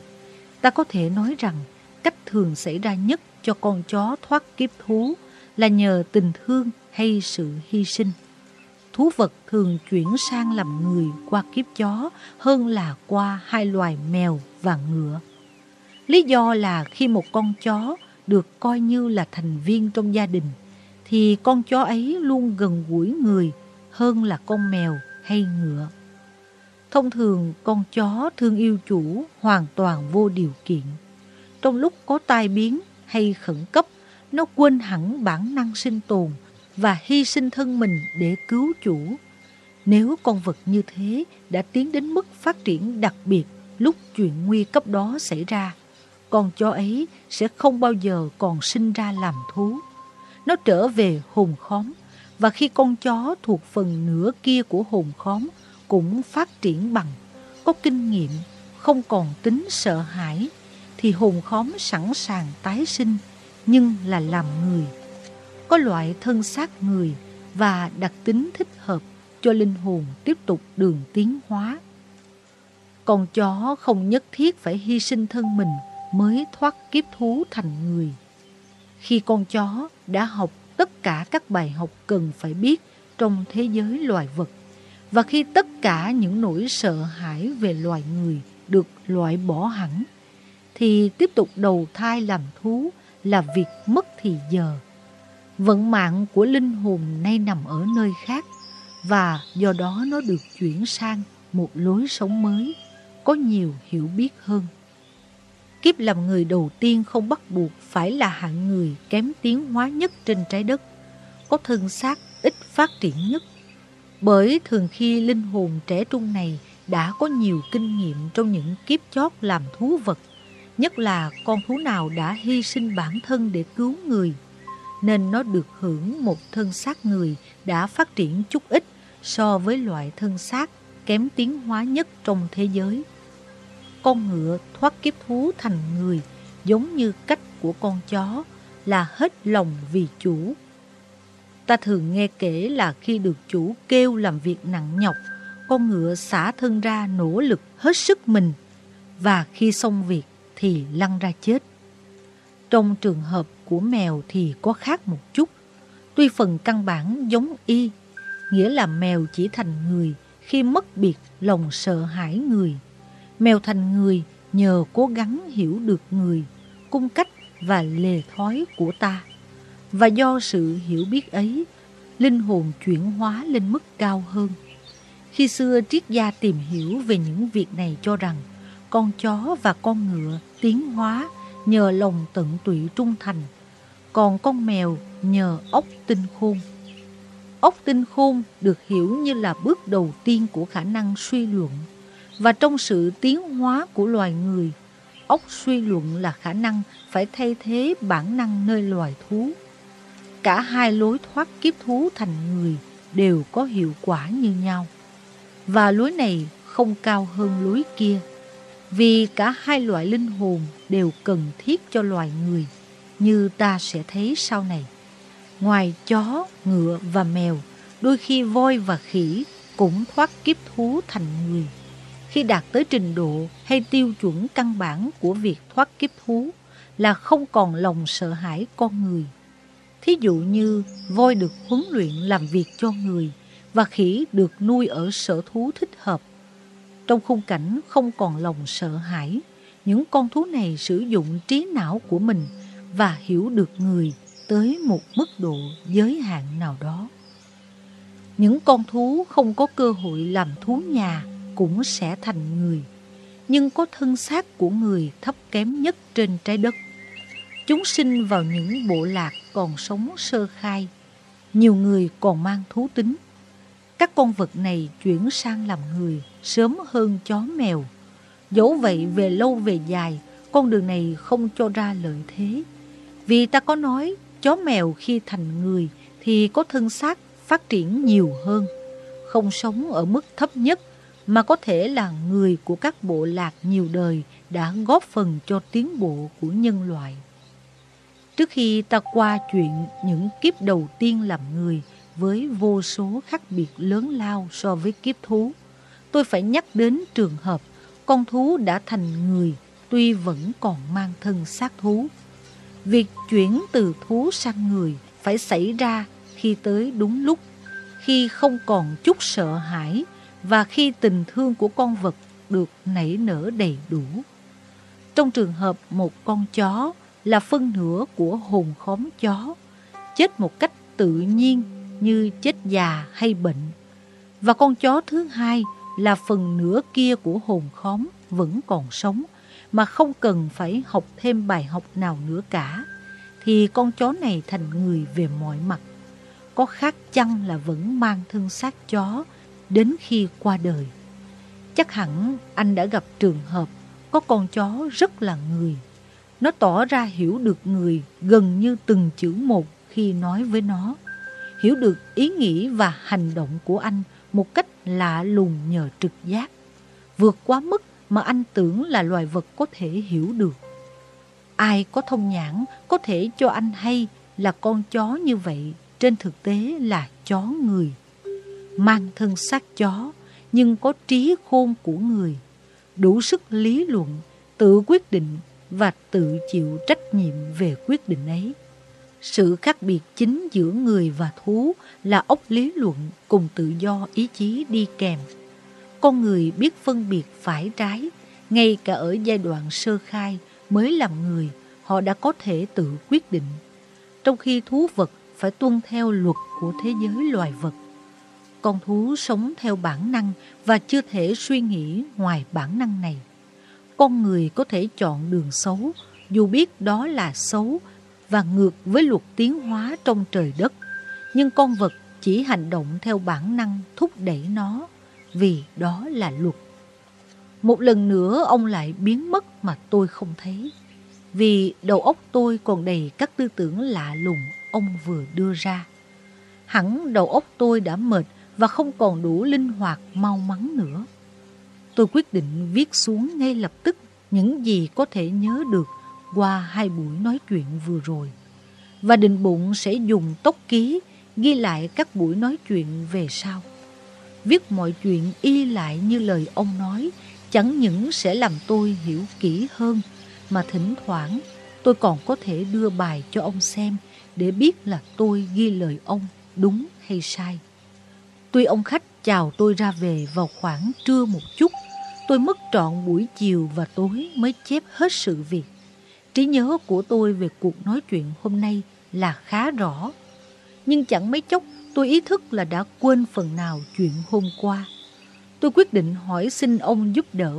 Ta có thể nói rằng cách thường xảy ra nhất cho con chó thoát kiếp thú là nhờ tình thương hay sự hy sinh. Thú vật thường chuyển sang làm người qua kiếp chó hơn là qua hai loài mèo và ngựa. Lý do là khi một con chó được coi như là thành viên trong gia đình, thì con chó ấy luôn gần gũi người hơn là con mèo hay ngựa. Thông thường con chó thương yêu chủ hoàn toàn vô điều kiện. Trong lúc có tai biến hay khẩn cấp, nó quên hẳn bản năng sinh tồn và hy sinh thân mình để cứu chủ. Nếu con vật như thế đã tiến đến mức phát triển đặc biệt lúc chuyện nguy cấp đó xảy ra, con chó ấy sẽ không bao giờ còn sinh ra làm thú. Nó trở về hồn khóm và khi con chó thuộc phần nửa kia của hồn khóm cũng phát triển bằng, có kinh nghiệm, không còn tính sợ hãi, thì hồn khóm sẵn sàng tái sinh, nhưng là làm người. Có loại thân xác người và đặc tính thích hợp cho linh hồn tiếp tục đường tiến hóa. Con chó không nhất thiết phải hy sinh thân mình mới thoát kiếp thú thành người. Khi con chó đã học tất cả các bài học cần phải biết trong thế giới loài vật, và khi tất cả những nỗi sợ hãi về loài người được loại bỏ hẳn, thì tiếp tục đầu thai làm thú là việc mất thì giờ. Vận mạng của linh hồn nay nằm ở nơi khác và do đó nó được chuyển sang một lối sống mới, có nhiều hiểu biết hơn. Kiếp làm người đầu tiên không bắt buộc phải là hạng người kém tiến hóa nhất trên trái đất, có thân xác ít phát triển nhất. Bởi thường khi linh hồn trẻ trung này đã có nhiều kinh nghiệm trong những kiếp chót làm thú vật, nhất là con thú nào đã hy sinh bản thân để cứu người, nên nó được hưởng một thân xác người đã phát triển chút ít so với loại thân xác kém tiến hóa nhất trong thế giới. Con ngựa thoát kiếp thú thành người giống như cách của con chó là hết lòng vì chủ. Ta thường nghe kể là khi được chủ kêu làm việc nặng nhọc, con ngựa xả thân ra nỗ lực hết sức mình và khi xong việc thì lăn ra chết. Trong trường hợp của mèo thì có khác một chút. Tuy phần căn bản giống y, nghĩa là mèo chỉ thành người khi mất biệt lòng sợ hãi người. Mèo thành người nhờ cố gắng hiểu được người, cung cách và lề thói của ta. Và do sự hiểu biết ấy, linh hồn chuyển hóa lên mức cao hơn. Khi xưa triết gia tìm hiểu về những việc này cho rằng con chó và con ngựa tiến hóa nhờ lòng tận tụy trung thành, còn con mèo nhờ ốc tinh khôn. Ốc tinh khôn được hiểu như là bước đầu tiên của khả năng suy luận và trong sự tiến hóa của loài người, ốc suy luận là khả năng phải thay thế bản năng nơi loài thú. Cả hai lối thoát kiếp thú thành người đều có hiệu quả như nhau. Và lối này không cao hơn lối kia, vì cả hai loại linh hồn đều cần thiết cho loài người, như ta sẽ thấy sau này. Ngoài chó, ngựa và mèo, đôi khi voi và khỉ cũng thoát kiếp thú thành người khi đạt tới trình độ hay tiêu chuẩn căn bản của việc thoát kiếp thú là không còn lòng sợ hãi con người. Thí dụ như voi được huấn luyện làm việc cho người và khỉ được nuôi ở sở thú thích hợp. Trong khung cảnh không còn lòng sợ hãi, những con thú này sử dụng trí não của mình và hiểu được người tới một mức độ giới hạn nào đó. Những con thú không có cơ hội làm thú nhà cũng sẽ thành người, nhưng có thân xác của người thấp kém nhất trên trái đất. Chúng sinh vào những bộ lạc còn sống sơ khai, nhiều người còn mang thú tính. Các con vật này chuyển sang làm người sớm hơn chó mèo. Dẫu vậy về lâu về dài, con đường này không cho ra lợi thế. Vì ta có nói, chó mèo khi thành người thì có thân xác phát triển nhiều hơn, không sống ở mức thấp nhất mà có thể là người của các bộ lạc nhiều đời đã góp phần cho tiến bộ của nhân loại. Trước khi ta qua chuyện những kiếp đầu tiên làm người với vô số khác biệt lớn lao so với kiếp thú, tôi phải nhắc đến trường hợp con thú đã thành người tuy vẫn còn mang thân xác thú. Việc chuyển từ thú sang người phải xảy ra khi tới đúng lúc, khi không còn chút sợ hãi và khi tình thương của con vật được nảy nở đầy đủ. Trong trường hợp một con chó là phân nửa của hồn khóm chó, chết một cách tự nhiên như chết già hay bệnh. Và con chó thứ hai là phần nửa kia của hồn khóm vẫn còn sống mà không cần phải học thêm bài học nào nữa cả thì con chó này thành người về mọi mặt. Có khác chăng là vẫn mang thân xác chó đến khi qua đời. Chắc hẳn anh đã gặp trường hợp có con chó rất là người. Nó tỏ ra hiểu được người gần như từng chữ một khi nói với nó. Hiểu được ý nghĩ và hành động của anh một cách lạ lùng nhờ trực giác. Vượt quá mức mà anh tưởng là loài vật có thể hiểu được. Ai có thông nhãn có thể cho anh hay là con chó như vậy trên thực tế là chó người. Mang thân xác chó nhưng có trí khôn của người, đủ sức lý luận, tự quyết định và tự chịu trách nhiệm về quyết định ấy. Sự khác biệt chính giữa người và thú là ốc lý luận cùng tự do ý chí đi kèm. Con người biết phân biệt phải trái, ngay cả ở giai đoạn sơ khai mới làm người, họ đã có thể tự quyết định. Trong khi thú vật phải tuân theo luật của thế giới loài vật. Con thú sống theo bản năng và chưa thể suy nghĩ ngoài bản năng này. Con người có thể chọn đường xấu, dù biết đó là xấu và ngược với luật tiến hóa trong trời đất. Nhưng con vật chỉ hành động theo bản năng thúc đẩy nó, vì đó là luật. Một lần nữa ông lại biến mất mà tôi không thấy. Vì đầu óc tôi còn đầy các tư tưởng lạ lùng ông vừa đưa ra. Hẳn đầu óc tôi đã mệt và không còn đủ linh hoạt mau mắn nữa. Tôi quyết định viết xuống ngay lập tức những gì có thể nhớ được qua hai buổi nói chuyện vừa rồi. Và định bụng sẽ dùng tốc ký ghi lại các buổi nói chuyện về sau. Viết mọi chuyện y lại như lời ông nói chẳng những sẽ làm tôi hiểu kỹ hơn mà thỉnh thoảng tôi còn có thể đưa bài cho ông xem để biết là tôi ghi lời ông đúng hay sai. Tuy ông khách chào tôi ra về vào khoảng trưa một chút, tôi mất trọn buổi chiều và tối mới chép hết sự việc. Trí nhớ của tôi về cuộc nói chuyện hôm nay là khá rõ. Nhưng chẳng mấy chốc tôi ý thức là đã quên phần nào chuyện hôm qua. Tôi quyết định hỏi xin ông giúp đỡ,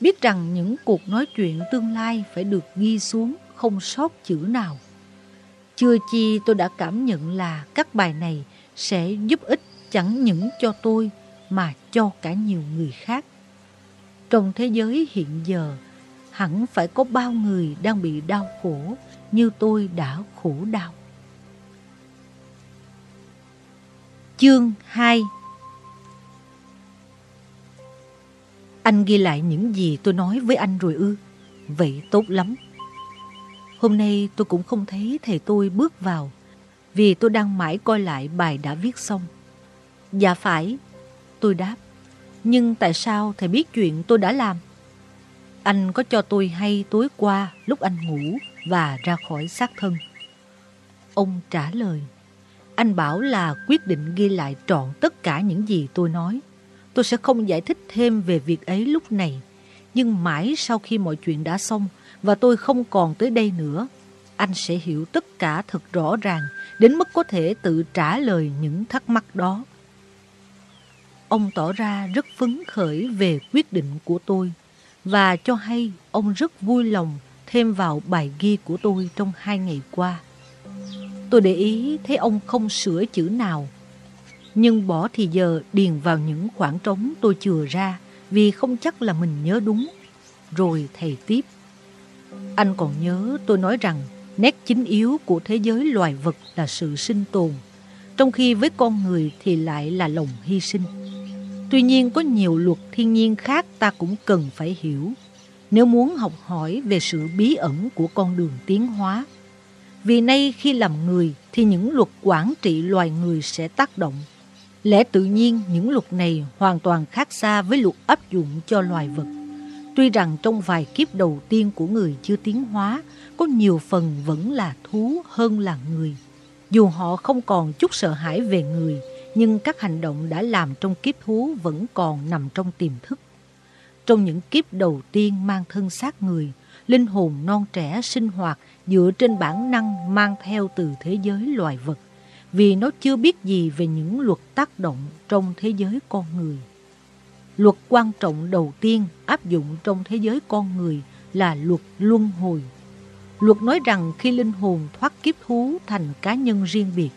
biết rằng những cuộc nói chuyện tương lai phải được ghi xuống không sót chữ nào. Chưa chi tôi đã cảm nhận là các bài này sẽ giúp ích chẳng những cho tôi mà cho cả nhiều người khác. Trong thế giới hiện giờ, hẳn phải có bao người đang bị đau khổ như tôi đã khổ đau. Chương 2 Anh ghi lại những gì tôi nói với anh rồi ư? Vậy tốt lắm. Hôm nay tôi cũng không thấy thầy tôi bước vào vì tôi đang mãi coi lại bài đã viết xong. Dạ phải, tôi đáp. Nhưng tại sao thầy biết chuyện tôi đã làm? Anh có cho tôi hay tối qua lúc anh ngủ và ra khỏi xác thân. Ông trả lời. Anh bảo là quyết định ghi lại trọn tất cả những gì tôi nói. Tôi sẽ không giải thích thêm về việc ấy lúc này. Nhưng mãi sau khi mọi chuyện đã xong và tôi không còn tới đây nữa, anh sẽ hiểu tất cả thật rõ ràng đến mức có thể tự trả lời những thắc mắc đó. Ông tỏ ra rất phấn khởi về quyết định của tôi và cho hay ông rất vui lòng thêm vào bài ghi của tôi trong hai ngày qua. Tôi để ý thấy ông không sửa chữ nào, nhưng bỏ thì giờ điền vào những khoảng trống tôi chừa ra vì không chắc là mình nhớ đúng. Rồi thầy tiếp. Anh còn nhớ tôi nói rằng nét chính yếu của thế giới loài vật là sự sinh tồn, trong khi với con người thì lại là lòng hy sinh. Tuy nhiên có nhiều luật thiên nhiên khác ta cũng cần phải hiểu nếu muốn học hỏi về sự bí ẩn của con đường tiến hóa. Vì nay khi làm người thì những luật quản trị loài người sẽ tác động. Lẽ tự nhiên những luật này hoàn toàn khác xa với luật áp dụng cho loài vật. Tuy rằng trong vài kiếp đầu tiên của người chưa tiến hóa, có nhiều phần vẫn là thú hơn là người. Dù họ không còn chút sợ hãi về người, nhưng các hành động đã làm trong kiếp thú vẫn còn nằm trong tiềm thức. Trong những kiếp đầu tiên mang thân xác người, linh hồn non trẻ sinh hoạt dựa trên bản năng mang theo từ thế giới loài vật, vì nó chưa biết gì về những luật tác động trong thế giới con người. Luật quan trọng đầu tiên áp dụng trong thế giới con người là luật luân hồi. Luật nói rằng khi linh hồn thoát kiếp thú thành cá nhân riêng biệt,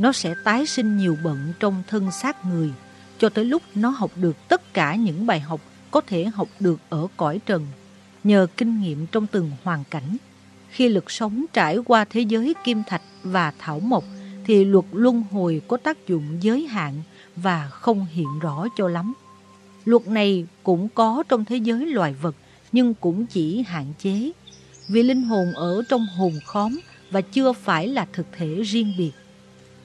nó sẽ tái sinh nhiều bận trong thân xác người, cho tới lúc nó học được tất cả những bài học có thể học được ở cõi trần, nhờ kinh nghiệm trong từng hoàn cảnh. Khi lực sống trải qua thế giới kim thạch và thảo mộc, thì luật luân hồi có tác dụng giới hạn và không hiện rõ cho lắm. Luật này cũng có trong thế giới loài vật, nhưng cũng chỉ hạn chế. Vì linh hồn ở trong hồn khóm và chưa phải là thực thể riêng biệt.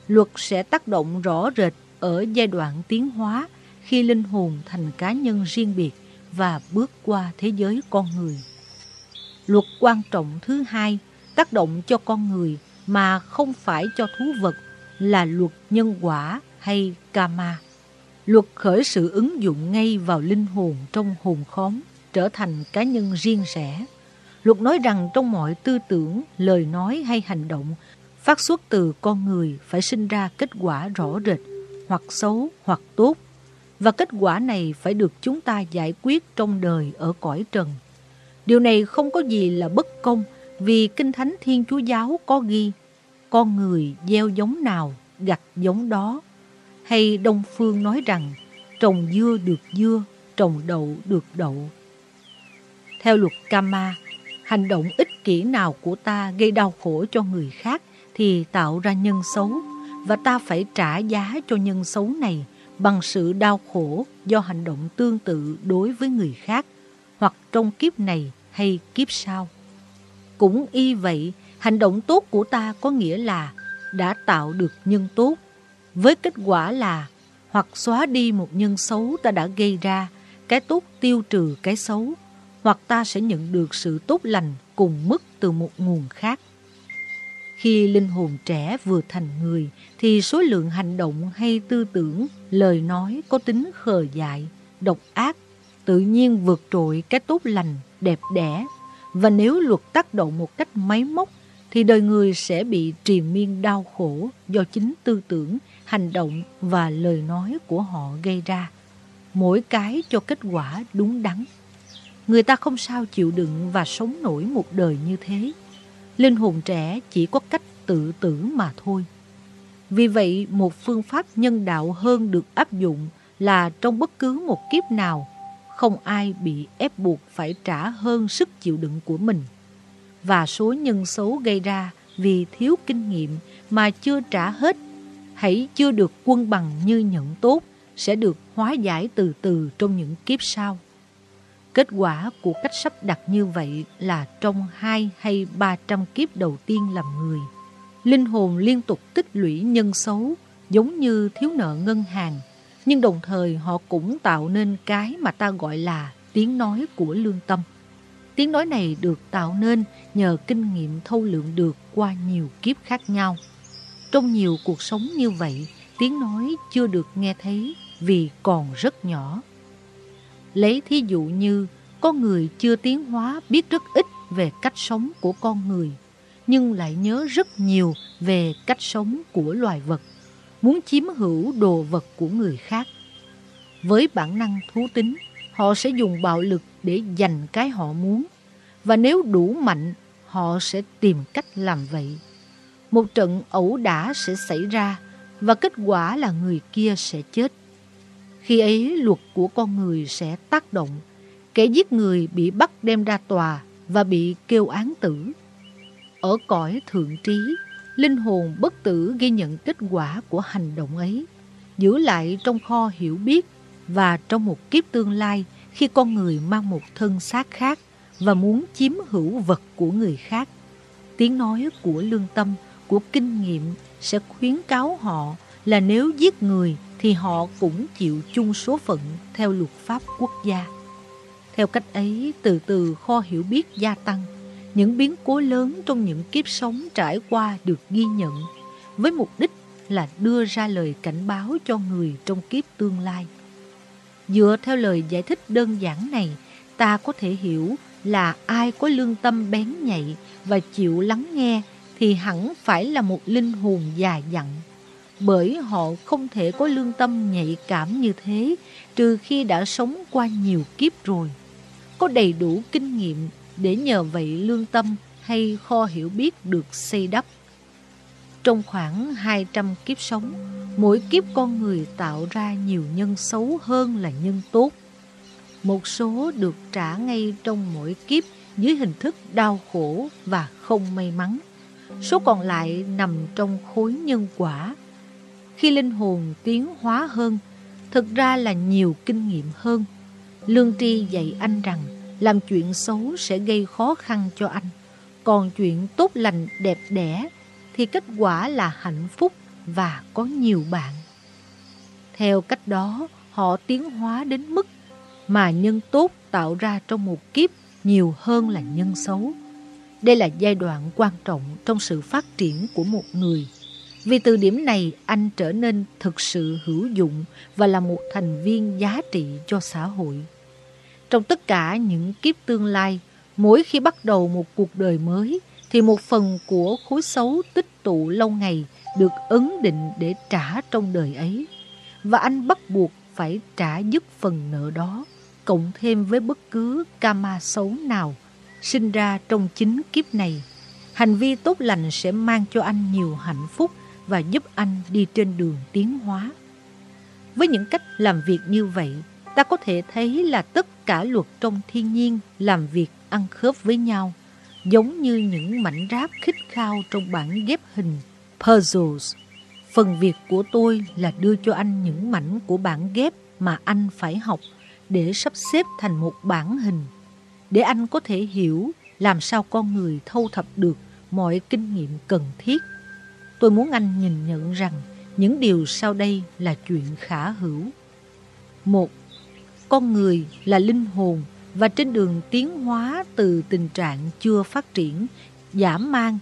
Luật sẽ tác động rõ rệt ở giai đoạn tiến hóa khi linh hồn thành cá nhân riêng biệt và bước qua thế giới con người. Luật quan trọng thứ hai tác động cho con người mà không phải cho thú vật là luật nhân quả hay karma. Luật khởi sự ứng dụng ngay vào linh hồn trong hồn khóm trở thành cá nhân riêng rẽ. Luật nói rằng trong mọi tư tưởng, lời nói hay hành động phát xuất từ con người phải sinh ra kết quả rõ rệt, hoặc xấu hoặc tốt. Và kết quả này phải được chúng ta giải quyết trong đời ở cõi trần. Điều này không có gì là bất công vì Kinh Thánh Thiên Chúa Giáo có ghi con người gieo giống nào gặt giống đó. Hay Đông Phương nói rằng trồng dưa được dưa, trồng đậu được đậu. Theo luật Kama, hành động ích kỷ nào của ta gây đau khổ cho người khác thì tạo ra nhân xấu và ta phải trả giá cho nhân xấu này bằng sự đau khổ do hành động tương tự đối với người khác hoặc trong kiếp này hay kiếp sau. Cũng y vậy, hành động tốt của ta có nghĩa là đã tạo được nhân tốt, với kết quả là hoặc xóa đi một nhân xấu ta đã gây ra, cái tốt tiêu trừ cái xấu, hoặc ta sẽ nhận được sự tốt lành cùng mức từ một nguồn khác. Khi linh hồn trẻ vừa thành người thì số lượng hành động hay tư tưởng, lời nói có tính khờ dại, độc ác, tự nhiên vượt trội cái tốt lành, đẹp đẽ. Và nếu luật tác động một cách máy móc thì đời người sẽ bị triền miên đau khổ do chính tư tưởng, hành động và lời nói của họ gây ra. Mỗi cái cho kết quả đúng đắn. Người ta không sao chịu đựng và sống nổi một đời như thế. Linh hồn trẻ chỉ có cách tự tử mà thôi. Vì vậy, một phương pháp nhân đạo hơn được áp dụng là trong bất cứ một kiếp nào, không ai bị ép buộc phải trả hơn sức chịu đựng của mình. Và số nhân xấu gây ra vì thiếu kinh nghiệm mà chưa trả hết, hãy chưa được quân bằng như nhận tốt, sẽ được hóa giải từ từ trong những kiếp sau. Kết quả của cách sắp đặt như vậy là trong hai hay ba trăm kiếp đầu tiên làm người, linh hồn liên tục tích lũy nhân xấu giống như thiếu nợ ngân hàng, nhưng đồng thời họ cũng tạo nên cái mà ta gọi là tiếng nói của lương tâm. Tiếng nói này được tạo nên nhờ kinh nghiệm thâu lượng được qua nhiều kiếp khác nhau. Trong nhiều cuộc sống như vậy, tiếng nói chưa được nghe thấy vì còn rất nhỏ. Lấy thí dụ như con người chưa tiến hóa biết rất ít về cách sống của con người, nhưng lại nhớ rất nhiều về cách sống của loài vật, muốn chiếm hữu đồ vật của người khác. Với bản năng thú tính, họ sẽ dùng bạo lực để giành cái họ muốn, và nếu đủ mạnh, họ sẽ tìm cách làm vậy. Một trận ẩu đả sẽ xảy ra, và kết quả là người kia sẽ chết. Khi ấy luật của con người sẽ tác động, kẻ giết người bị bắt đem ra tòa và bị kêu án tử. Ở cõi thượng trí, linh hồn bất tử ghi nhận kết quả của hành động ấy, giữ lại trong kho hiểu biết và trong một kiếp tương lai khi con người mang một thân xác khác và muốn chiếm hữu vật của người khác. Tiếng nói của lương tâm, của kinh nghiệm sẽ khuyến cáo họ là nếu giết người thì họ cũng chịu chung số phận theo luật pháp quốc gia. Theo cách ấy, từ từ kho hiểu biết gia tăng, những biến cố lớn trong những kiếp sống trải qua được ghi nhận, với mục đích là đưa ra lời cảnh báo cho người trong kiếp tương lai. Dựa theo lời giải thích đơn giản này, ta có thể hiểu là ai có lương tâm bén nhạy và chịu lắng nghe thì hẳn phải là một linh hồn già dặn. Bởi họ không thể có lương tâm nhạy cảm như thế trừ khi đã sống qua nhiều kiếp rồi. Có đầy đủ kinh nghiệm để nhờ vậy lương tâm hay kho hiểu biết được xây đắp. Trong khoảng 200 kiếp sống, mỗi kiếp con người tạo ra nhiều nhân xấu hơn là nhân tốt. Một số được trả ngay trong mỗi kiếp dưới hình thức đau khổ và không may mắn. Số còn lại nằm trong khối nhân quả. Khi linh hồn tiến hóa hơn, thực ra là nhiều kinh nghiệm hơn. Lương tri dạy anh rằng làm chuyện xấu sẽ gây khó khăn cho anh. Còn chuyện tốt lành đẹp đẽ thì kết quả là hạnh phúc và có nhiều bạn. Theo cách đó, họ tiến hóa đến mức mà nhân tốt tạo ra trong một kiếp nhiều hơn là nhân xấu. Đây là giai đoạn quan trọng trong sự phát triển của một người. Vì từ điểm này anh trở nên thực sự hữu dụng và là một thành viên giá trị cho xã hội. Trong tất cả những kiếp tương lai, mỗi khi bắt đầu một cuộc đời mới thì một phần của khối xấu tích tụ lâu ngày được ấn định để trả trong đời ấy. Và anh bắt buộc phải trả dứt phần nợ đó, cộng thêm với bất cứ karma xấu nào sinh ra trong chính kiếp này. Hành vi tốt lành sẽ mang cho anh nhiều hạnh phúc và giúp anh đi trên đường tiến hóa. Với những cách làm việc như vậy, ta có thể thấy là tất cả luật trong thiên nhiên làm việc ăn khớp với nhau giống như những mảnh ráp khích khao trong bản ghép hình puzzles. Phần việc của tôi là đưa cho anh những mảnh của bản ghép mà anh phải học để sắp xếp thành một bản hình, để anh có thể hiểu làm sao con người thâu thập được mọi kinh nghiệm cần thiết. Tôi muốn anh nhìn nhận rằng những điều sau đây là chuyện khả hữu. Một, con người là linh hồn và trên đường tiến hóa từ tình trạng chưa phát triển, giảm mang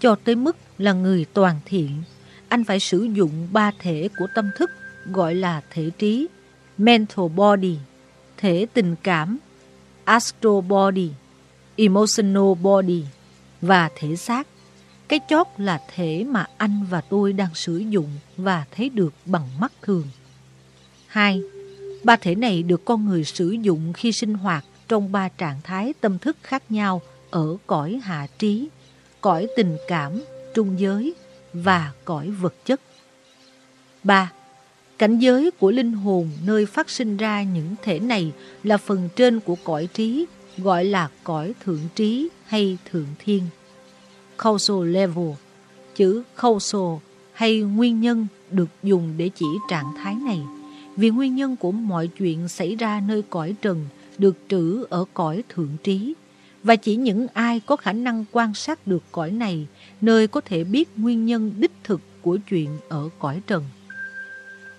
cho tới mức là người toàn thiện, anh phải sử dụng ba thể của tâm thức gọi là thể trí, mental body, thể tình cảm, astral body, emotional body và thể xác. Cái chót là thể mà anh và tôi đang sử dụng và thấy được bằng mắt thường. 2. Ba thể này được con người sử dụng khi sinh hoạt trong ba trạng thái tâm thức khác nhau ở cõi hạ trí, cõi tình cảm, trung giới và cõi vật chất. 3. Cảnh giới của linh hồn nơi phát sinh ra những thể này là phần trên của cõi trí, gọi là cõi thượng trí hay thượng thiên. Causal level, chữ causal hay nguyên nhân được dùng để chỉ trạng thái này, vì nguyên nhân của mọi chuyện xảy ra nơi cõi trần được trữ ở cõi thượng trí và chỉ những ai có khả năng quan sát được cõi này nơi có thể biết nguyên nhân đích thực của chuyện ở cõi trần.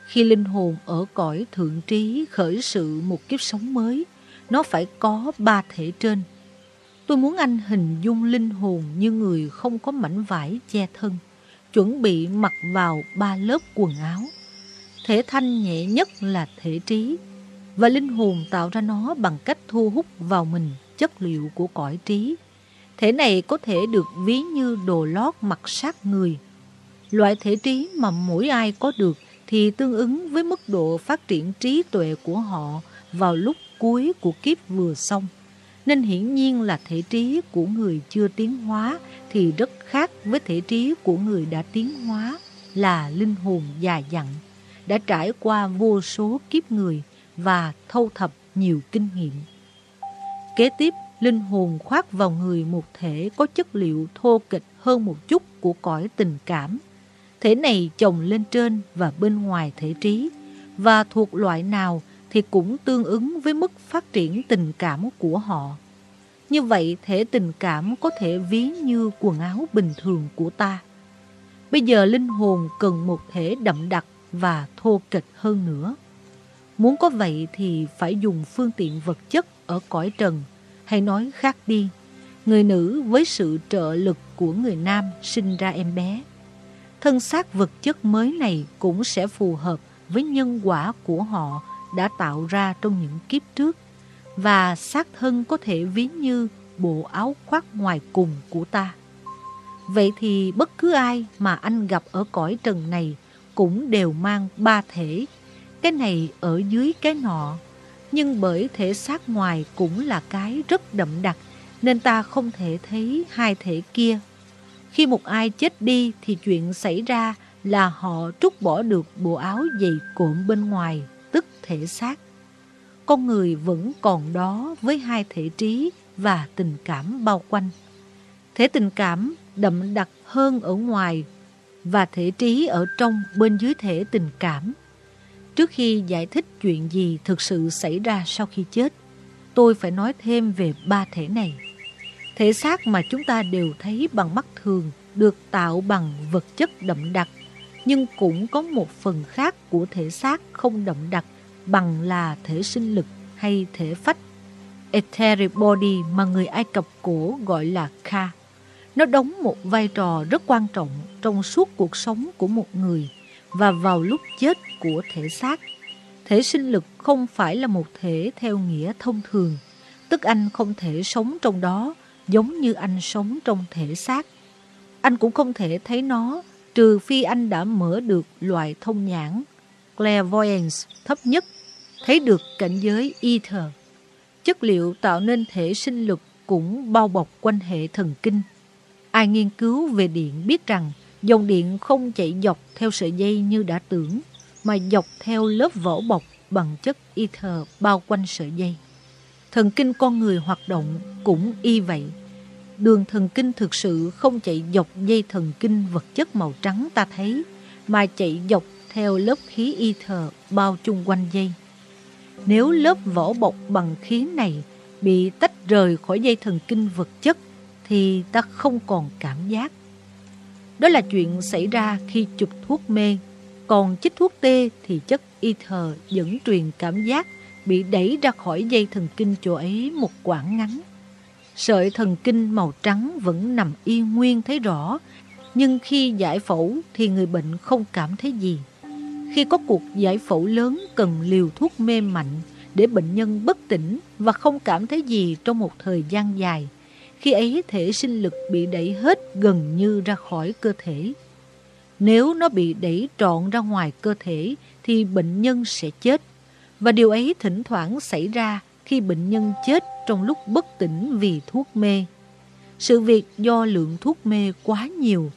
Khi linh hồn ở cõi thượng trí khởi sự một kiếp sống mới, nó phải có ba thể trên. Tôi muốn anh hình dung linh hồn như người không có mảnh vải che thân, chuẩn bị mặc vào ba lớp quần áo. Thể thanh nhẹ nhất là thể trí, và linh hồn tạo ra nó bằng cách thu hút vào mình chất liệu của cõi trí. Thể này có thể được ví như đồ lót mặc sát người. Loại thể trí mà mỗi ai có được thì tương ứng với mức độ phát triển trí tuệ của họ vào lúc cuối của kiếp vừa xong. Nên hiển nhiên là thể trí của người chưa tiến hóa thì rất khác với thể trí của người đã tiến hóa là linh hồn già dặn, đã trải qua vô số kiếp người và thâu thập nhiều kinh nghiệm. Kế tiếp, linh hồn khoác vào người một thể có chất liệu thô kịch hơn một chút của cõi tình cảm. Thể này chồng lên trên và bên ngoài thể trí, và thuộc loại nào thì cũng tương ứng với mức phát triển tình cảm của họ. Như vậy, thể tình cảm có thể ví như quần áo bình thường của ta. Bây giờ linh hồn cần một thể đậm đặc và thô kịch hơn nữa. Muốn có vậy thì phải dùng phương tiện vật chất ở cõi trần, hay nói khác đi, người nữ với sự trợ lực của người nam sinh ra em bé. Thân xác vật chất mới này cũng sẽ phù hợp với nhân quả của họ đã tạo ra trong những kiếp trước và xác thân có thể ví như bộ áo khoác ngoài cùng của ta. Vậy thì bất cứ ai mà anh gặp ở cõi trần này cũng đều mang ba thể, cái này ở dưới cái nọ, nhưng bởi thể xác ngoài cũng là cái rất đậm đặc, nên ta không thể thấy hai thể kia. Khi một ai chết đi thì chuyện xảy ra là họ trút bỏ được bộ áo dày cộm bên ngoài, thể xác. Con người vẫn còn đó với hai thể trí và tình cảm bao quanh. Thể tình cảm đậm đặc hơn ở ngoài và thể trí ở trong bên dưới thể tình cảm. Trước khi giải thích chuyện gì thực sự xảy ra sau khi chết, tôi phải nói thêm về ba thể này. Thể xác mà chúng ta đều thấy bằng mắt thường được tạo bằng vật chất đậm đặc, nhưng cũng có một phần khác của thể xác không đậm đặc bằng là thể sinh lực hay thể phách. Etheric body mà người Ai Cập cổ gọi là Ka. Nó đóng một vai trò rất quan trọng trong suốt cuộc sống của một người và vào lúc chết của thể xác. Thể sinh lực không phải là một thể theo nghĩa thông thường, tức anh không thể sống trong đó giống như anh sống trong thể xác. Anh cũng không thể thấy nó trừ phi anh đã mở được loại thông nhãn clairvoyance thấp nhất, thấy được cảnh giới ether. Chất liệu tạo nên thể sinh lực cũng bao bọc quanh hệ thần kinh. Ai nghiên cứu về điện biết rằng dòng điện không chạy dọc theo sợi dây như đã tưởng, mà dọc theo lớp vỏ bọc bằng chất ether bao quanh sợi dây. Thần kinh con người hoạt động cũng y vậy. Đường thần kinh thực sự không chạy dọc dây thần kinh vật chất màu trắng ta thấy, mà chạy dọc theo lớp khí ether bao chung quanh dây. Nếu lớp vỏ bọc bằng khí này bị tách rời khỏi dây thần kinh vật chất thì ta không còn cảm giác. Đó là chuyện xảy ra khi chụp thuốc mê, còn chích thuốc tê thì chất ether dẫn truyền cảm giác bị đẩy ra khỏi dây thần kinh chỗ ấy một quãng ngắn. Sợi thần kinh màu trắng vẫn nằm yên nguyên thấy rõ, nhưng khi giải phẫu thì người bệnh không cảm thấy gì. Khi có cuộc giải phẫu lớn cần liều thuốc mê mạnh để bệnh nhân bất tỉnh và không cảm thấy gì trong một thời gian dài, khi ấy thể sinh lực bị đẩy hết gần như ra khỏi cơ thể. Nếu nó bị đẩy trọn ra ngoài cơ thể thì bệnh nhân sẽ chết. Và điều ấy thỉnh thoảng xảy ra khi bệnh nhân chết trong lúc bất tỉnh vì thuốc mê. Sự việc do lượng thuốc mê quá nhiều,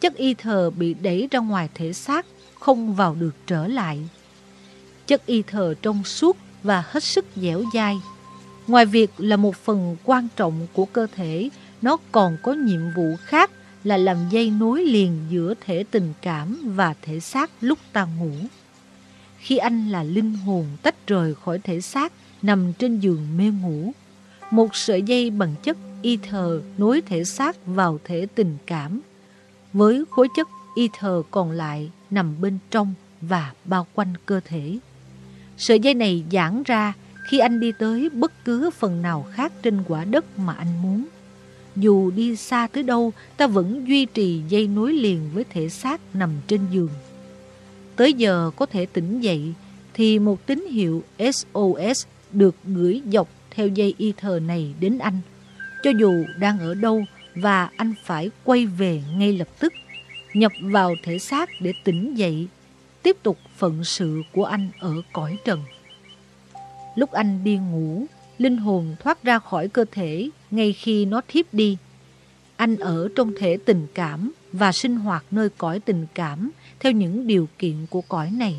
chất y thờ bị đẩy ra ngoài thể xác, không vào được trở lại. Chất y thờ trong suốt và hết sức dẻo dai. Ngoài việc là một phần quan trọng của cơ thể, nó còn có nhiệm vụ khác là làm dây nối liền giữa thể tình cảm và thể xác lúc ta ngủ. Khi anh là linh hồn tách rời khỏi thể xác, nằm trên giường mê ngủ, một sợi dây bằng chất ether nối thể xác vào thể tình cảm, với khối chất ether còn lại nằm bên trong và bao quanh cơ thể. Sợi dây này giãn ra khi anh đi tới bất cứ phần nào khác trên quả đất mà anh muốn. Dù đi xa tới đâu, ta vẫn duy trì dây nối liền với thể xác nằm trên giường. Tới giờ có thể tỉnh dậy, thì một tín hiệu SOS được gửi dọc theo dây y thờ này đến anh, cho dù đang ở đâu và anh phải quay về ngay lập tức, nhập vào thể xác để tỉnh dậy, tiếp tục phận sự của anh ở cõi trần. Lúc anh đi ngủ, linh hồn thoát ra khỏi cơ thể ngay khi nó thiếp đi. Anh ở trong thể tình cảm và sinh hoạt nơi cõi tình cảm theo những điều kiện của cõi này.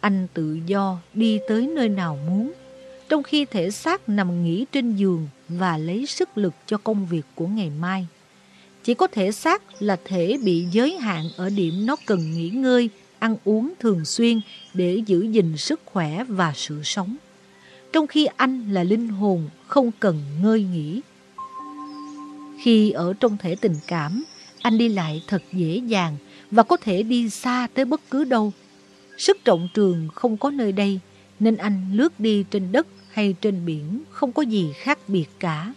Anh tự do đi tới nơi nào muốn, trong khi thể xác nằm nghỉ trên giường và lấy sức lực cho công việc của ngày mai. Chỉ có thể xác là thể bị giới hạn ở điểm nó cần nghỉ ngơi, ăn uống thường xuyên để giữ gìn sức khỏe và sự sống trong khi anh là linh hồn không cần ngơi nghỉ. Khi ở trong thể tình cảm, anh đi lại thật dễ dàng và có thể đi xa tới bất cứ đâu. Sức trọng trường không có nơi đây, nên anh lướt đi trên đất hay trên biển không có gì khác biệt cả.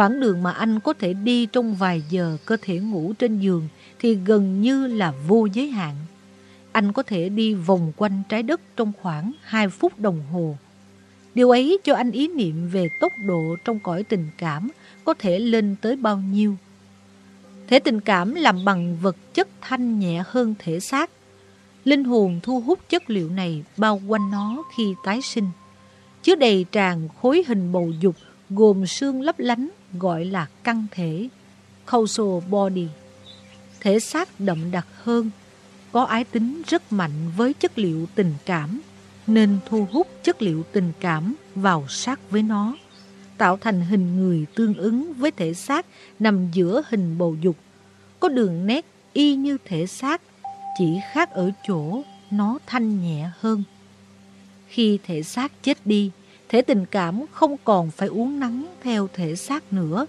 Khoảng đường mà anh có thể đi trong vài giờ cơ thể ngủ trên giường thì gần như là vô giới hạn. Anh có thể đi vòng quanh trái đất trong khoảng 2 phút đồng hồ Điều ấy cho anh ý niệm về tốc độ trong cõi tình cảm có thể lên tới bao nhiêu. Thể tình cảm làm bằng vật chất thanh nhẹ hơn thể xác. Linh hồn thu hút chất liệu này bao quanh nó khi tái sinh. Chứa đầy tràn khối hình bầu dục gồm xương lấp lánh gọi là căn thể, causal body. Thể xác đậm đặc hơn, có ái tính rất mạnh với chất liệu tình cảm, nên thu hút chất liệu tình cảm vào sát với nó, tạo thành hình người tương ứng với thể xác nằm giữa hình bầu dục, có đường nét y như thể xác, chỉ khác ở chỗ nó thanh nhẹ hơn. Khi thể xác chết đi, thể tình cảm không còn phải uống nắng theo thể xác nữa,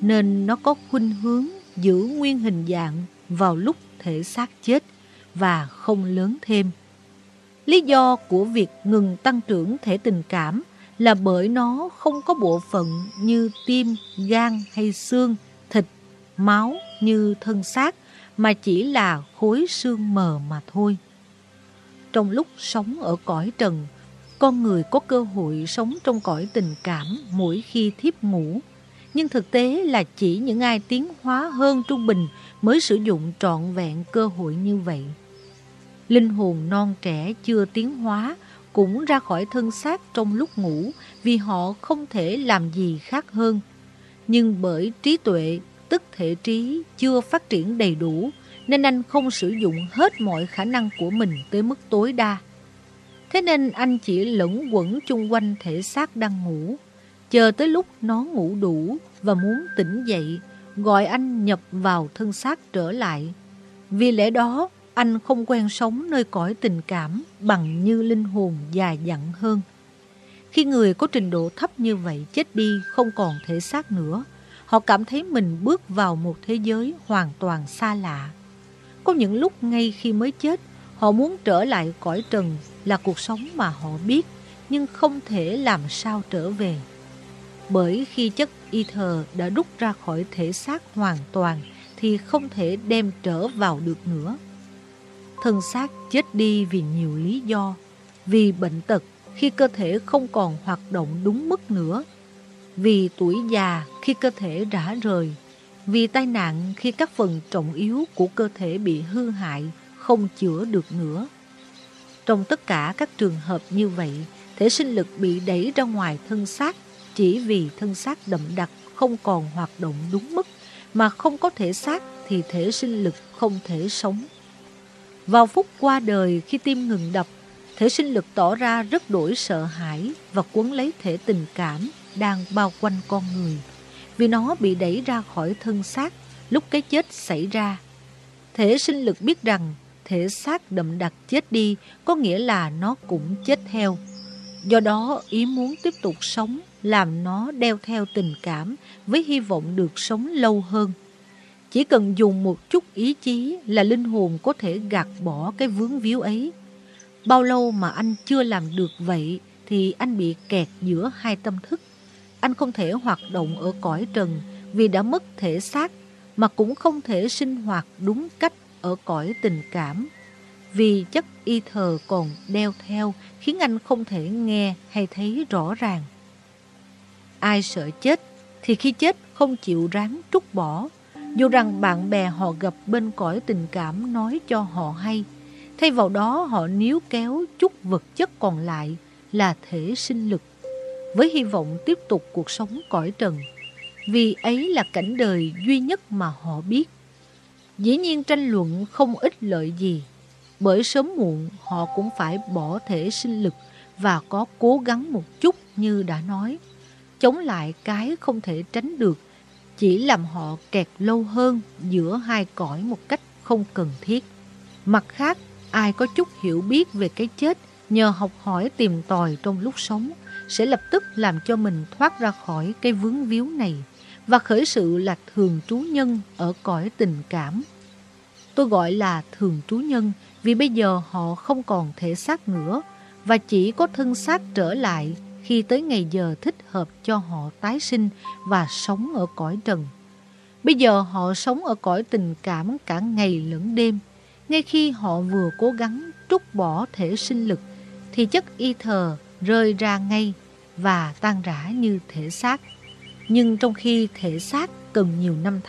nên nó có khuynh hướng giữ nguyên hình dạng vào lúc thể xác chết và không lớn thêm. Lý do của việc ngừng tăng trưởng thể tình cảm là bởi nó không có bộ phận như tim, gan hay xương, thịt, máu như thân xác mà chỉ là khối xương mờ mà thôi. Trong lúc sống ở cõi trần, con người có cơ hội sống trong cõi tình cảm mỗi khi thiếp ngủ. Nhưng thực tế là chỉ những ai tiến hóa hơn trung bình mới sử dụng trọn vẹn cơ hội như vậy. Linh hồn non trẻ chưa tiến hóa cũng ra khỏi thân xác trong lúc ngủ vì họ không thể làm gì khác hơn. Nhưng bởi trí tuệ, tức thể trí, chưa phát triển đầy đủ, nên anh không sử dụng hết mọi khả năng của mình tới mức tối đa. Thế nên anh chỉ lẫn quẩn chung quanh thể xác đang ngủ, chờ tới lúc nó ngủ đủ và muốn tỉnh dậy, gọi anh nhập vào thân xác trở lại. Vì lẽ đó, anh không quen sống nơi cõi tình cảm bằng như linh hồn già dặn hơn. Khi người có trình độ thấp như vậy chết đi không còn thể xác nữa, họ cảm thấy mình bước vào một thế giới hoàn toàn xa lạ. Có những lúc ngay khi mới chết, họ muốn trở lại cõi trần là cuộc sống mà họ biết, nhưng không thể làm sao trở về. Bởi khi chất ether đã rút ra khỏi thể xác hoàn toàn thì không thể đem trở vào được nữa. Thân xác chết đi vì nhiều lý do, vì bệnh tật khi cơ thể không còn hoạt động đúng mức nữa, vì tuổi già khi cơ thể rã rời, vì tai nạn khi các phần trọng yếu của cơ thể bị hư hại, không chữa được nữa. Trong tất cả các trường hợp như vậy, thể sinh lực bị đẩy ra ngoài thân xác chỉ vì thân xác đậm đặc không còn hoạt động đúng mức, mà không có thể xác thì thể sinh lực không thể sống. Vào phút qua đời khi tim ngừng đập, thể sinh lực tỏ ra rất đổi sợ hãi và cuốn lấy thể tình cảm đang bao quanh con người. Vì nó bị đẩy ra khỏi thân xác lúc cái chết xảy ra. Thể sinh lực biết rằng thể xác đậm đặc chết đi có nghĩa là nó cũng chết theo. Do đó, ý muốn tiếp tục sống làm nó đeo theo tình cảm với hy vọng được sống lâu hơn. Chỉ cần dùng một chút ý chí là linh hồn có thể gạt bỏ cái vướng víu ấy. Bao lâu mà anh chưa làm được vậy thì anh bị kẹt giữa hai tâm thức. Anh không thể hoạt động ở cõi trần vì đã mất thể xác mà cũng không thể sinh hoạt đúng cách ở cõi tình cảm. Vì chất y thờ còn đeo theo khiến anh không thể nghe hay thấy rõ ràng. Ai sợ chết thì khi chết không chịu ráng trút bỏ dù rằng bạn bè họ gặp bên cõi tình cảm nói cho họ hay, thay vào đó họ níu kéo chút vật chất còn lại là thể sinh lực, với hy vọng tiếp tục cuộc sống cõi trần, vì ấy là cảnh đời duy nhất mà họ biết. Dĩ nhiên tranh luận không ích lợi gì, bởi sớm muộn họ cũng phải bỏ thể sinh lực và có cố gắng một chút như đã nói, chống lại cái không thể tránh được chỉ làm họ kẹt lâu hơn giữa hai cõi một cách không cần thiết. Mặt khác, ai có chút hiểu biết về cái chết nhờ học hỏi tìm tòi trong lúc sống sẽ lập tức làm cho mình thoát ra khỏi cái vướng víu này và khởi sự là thường trú nhân ở cõi tình cảm. Tôi gọi là thường trú nhân vì bây giờ họ không còn thể xác nữa và chỉ có thân xác trở lại khi tới ngày giờ thích hợp cho họ tái sinh và sống ở cõi trần. Bây giờ họ sống ở cõi tình cảm cả ngày lẫn đêm. Ngay khi họ vừa cố gắng trút bỏ thể sinh lực, thì chất y thờ rơi ra ngay và tan rã như thể xác. Nhưng trong khi thể xác cần nhiều năm tháng,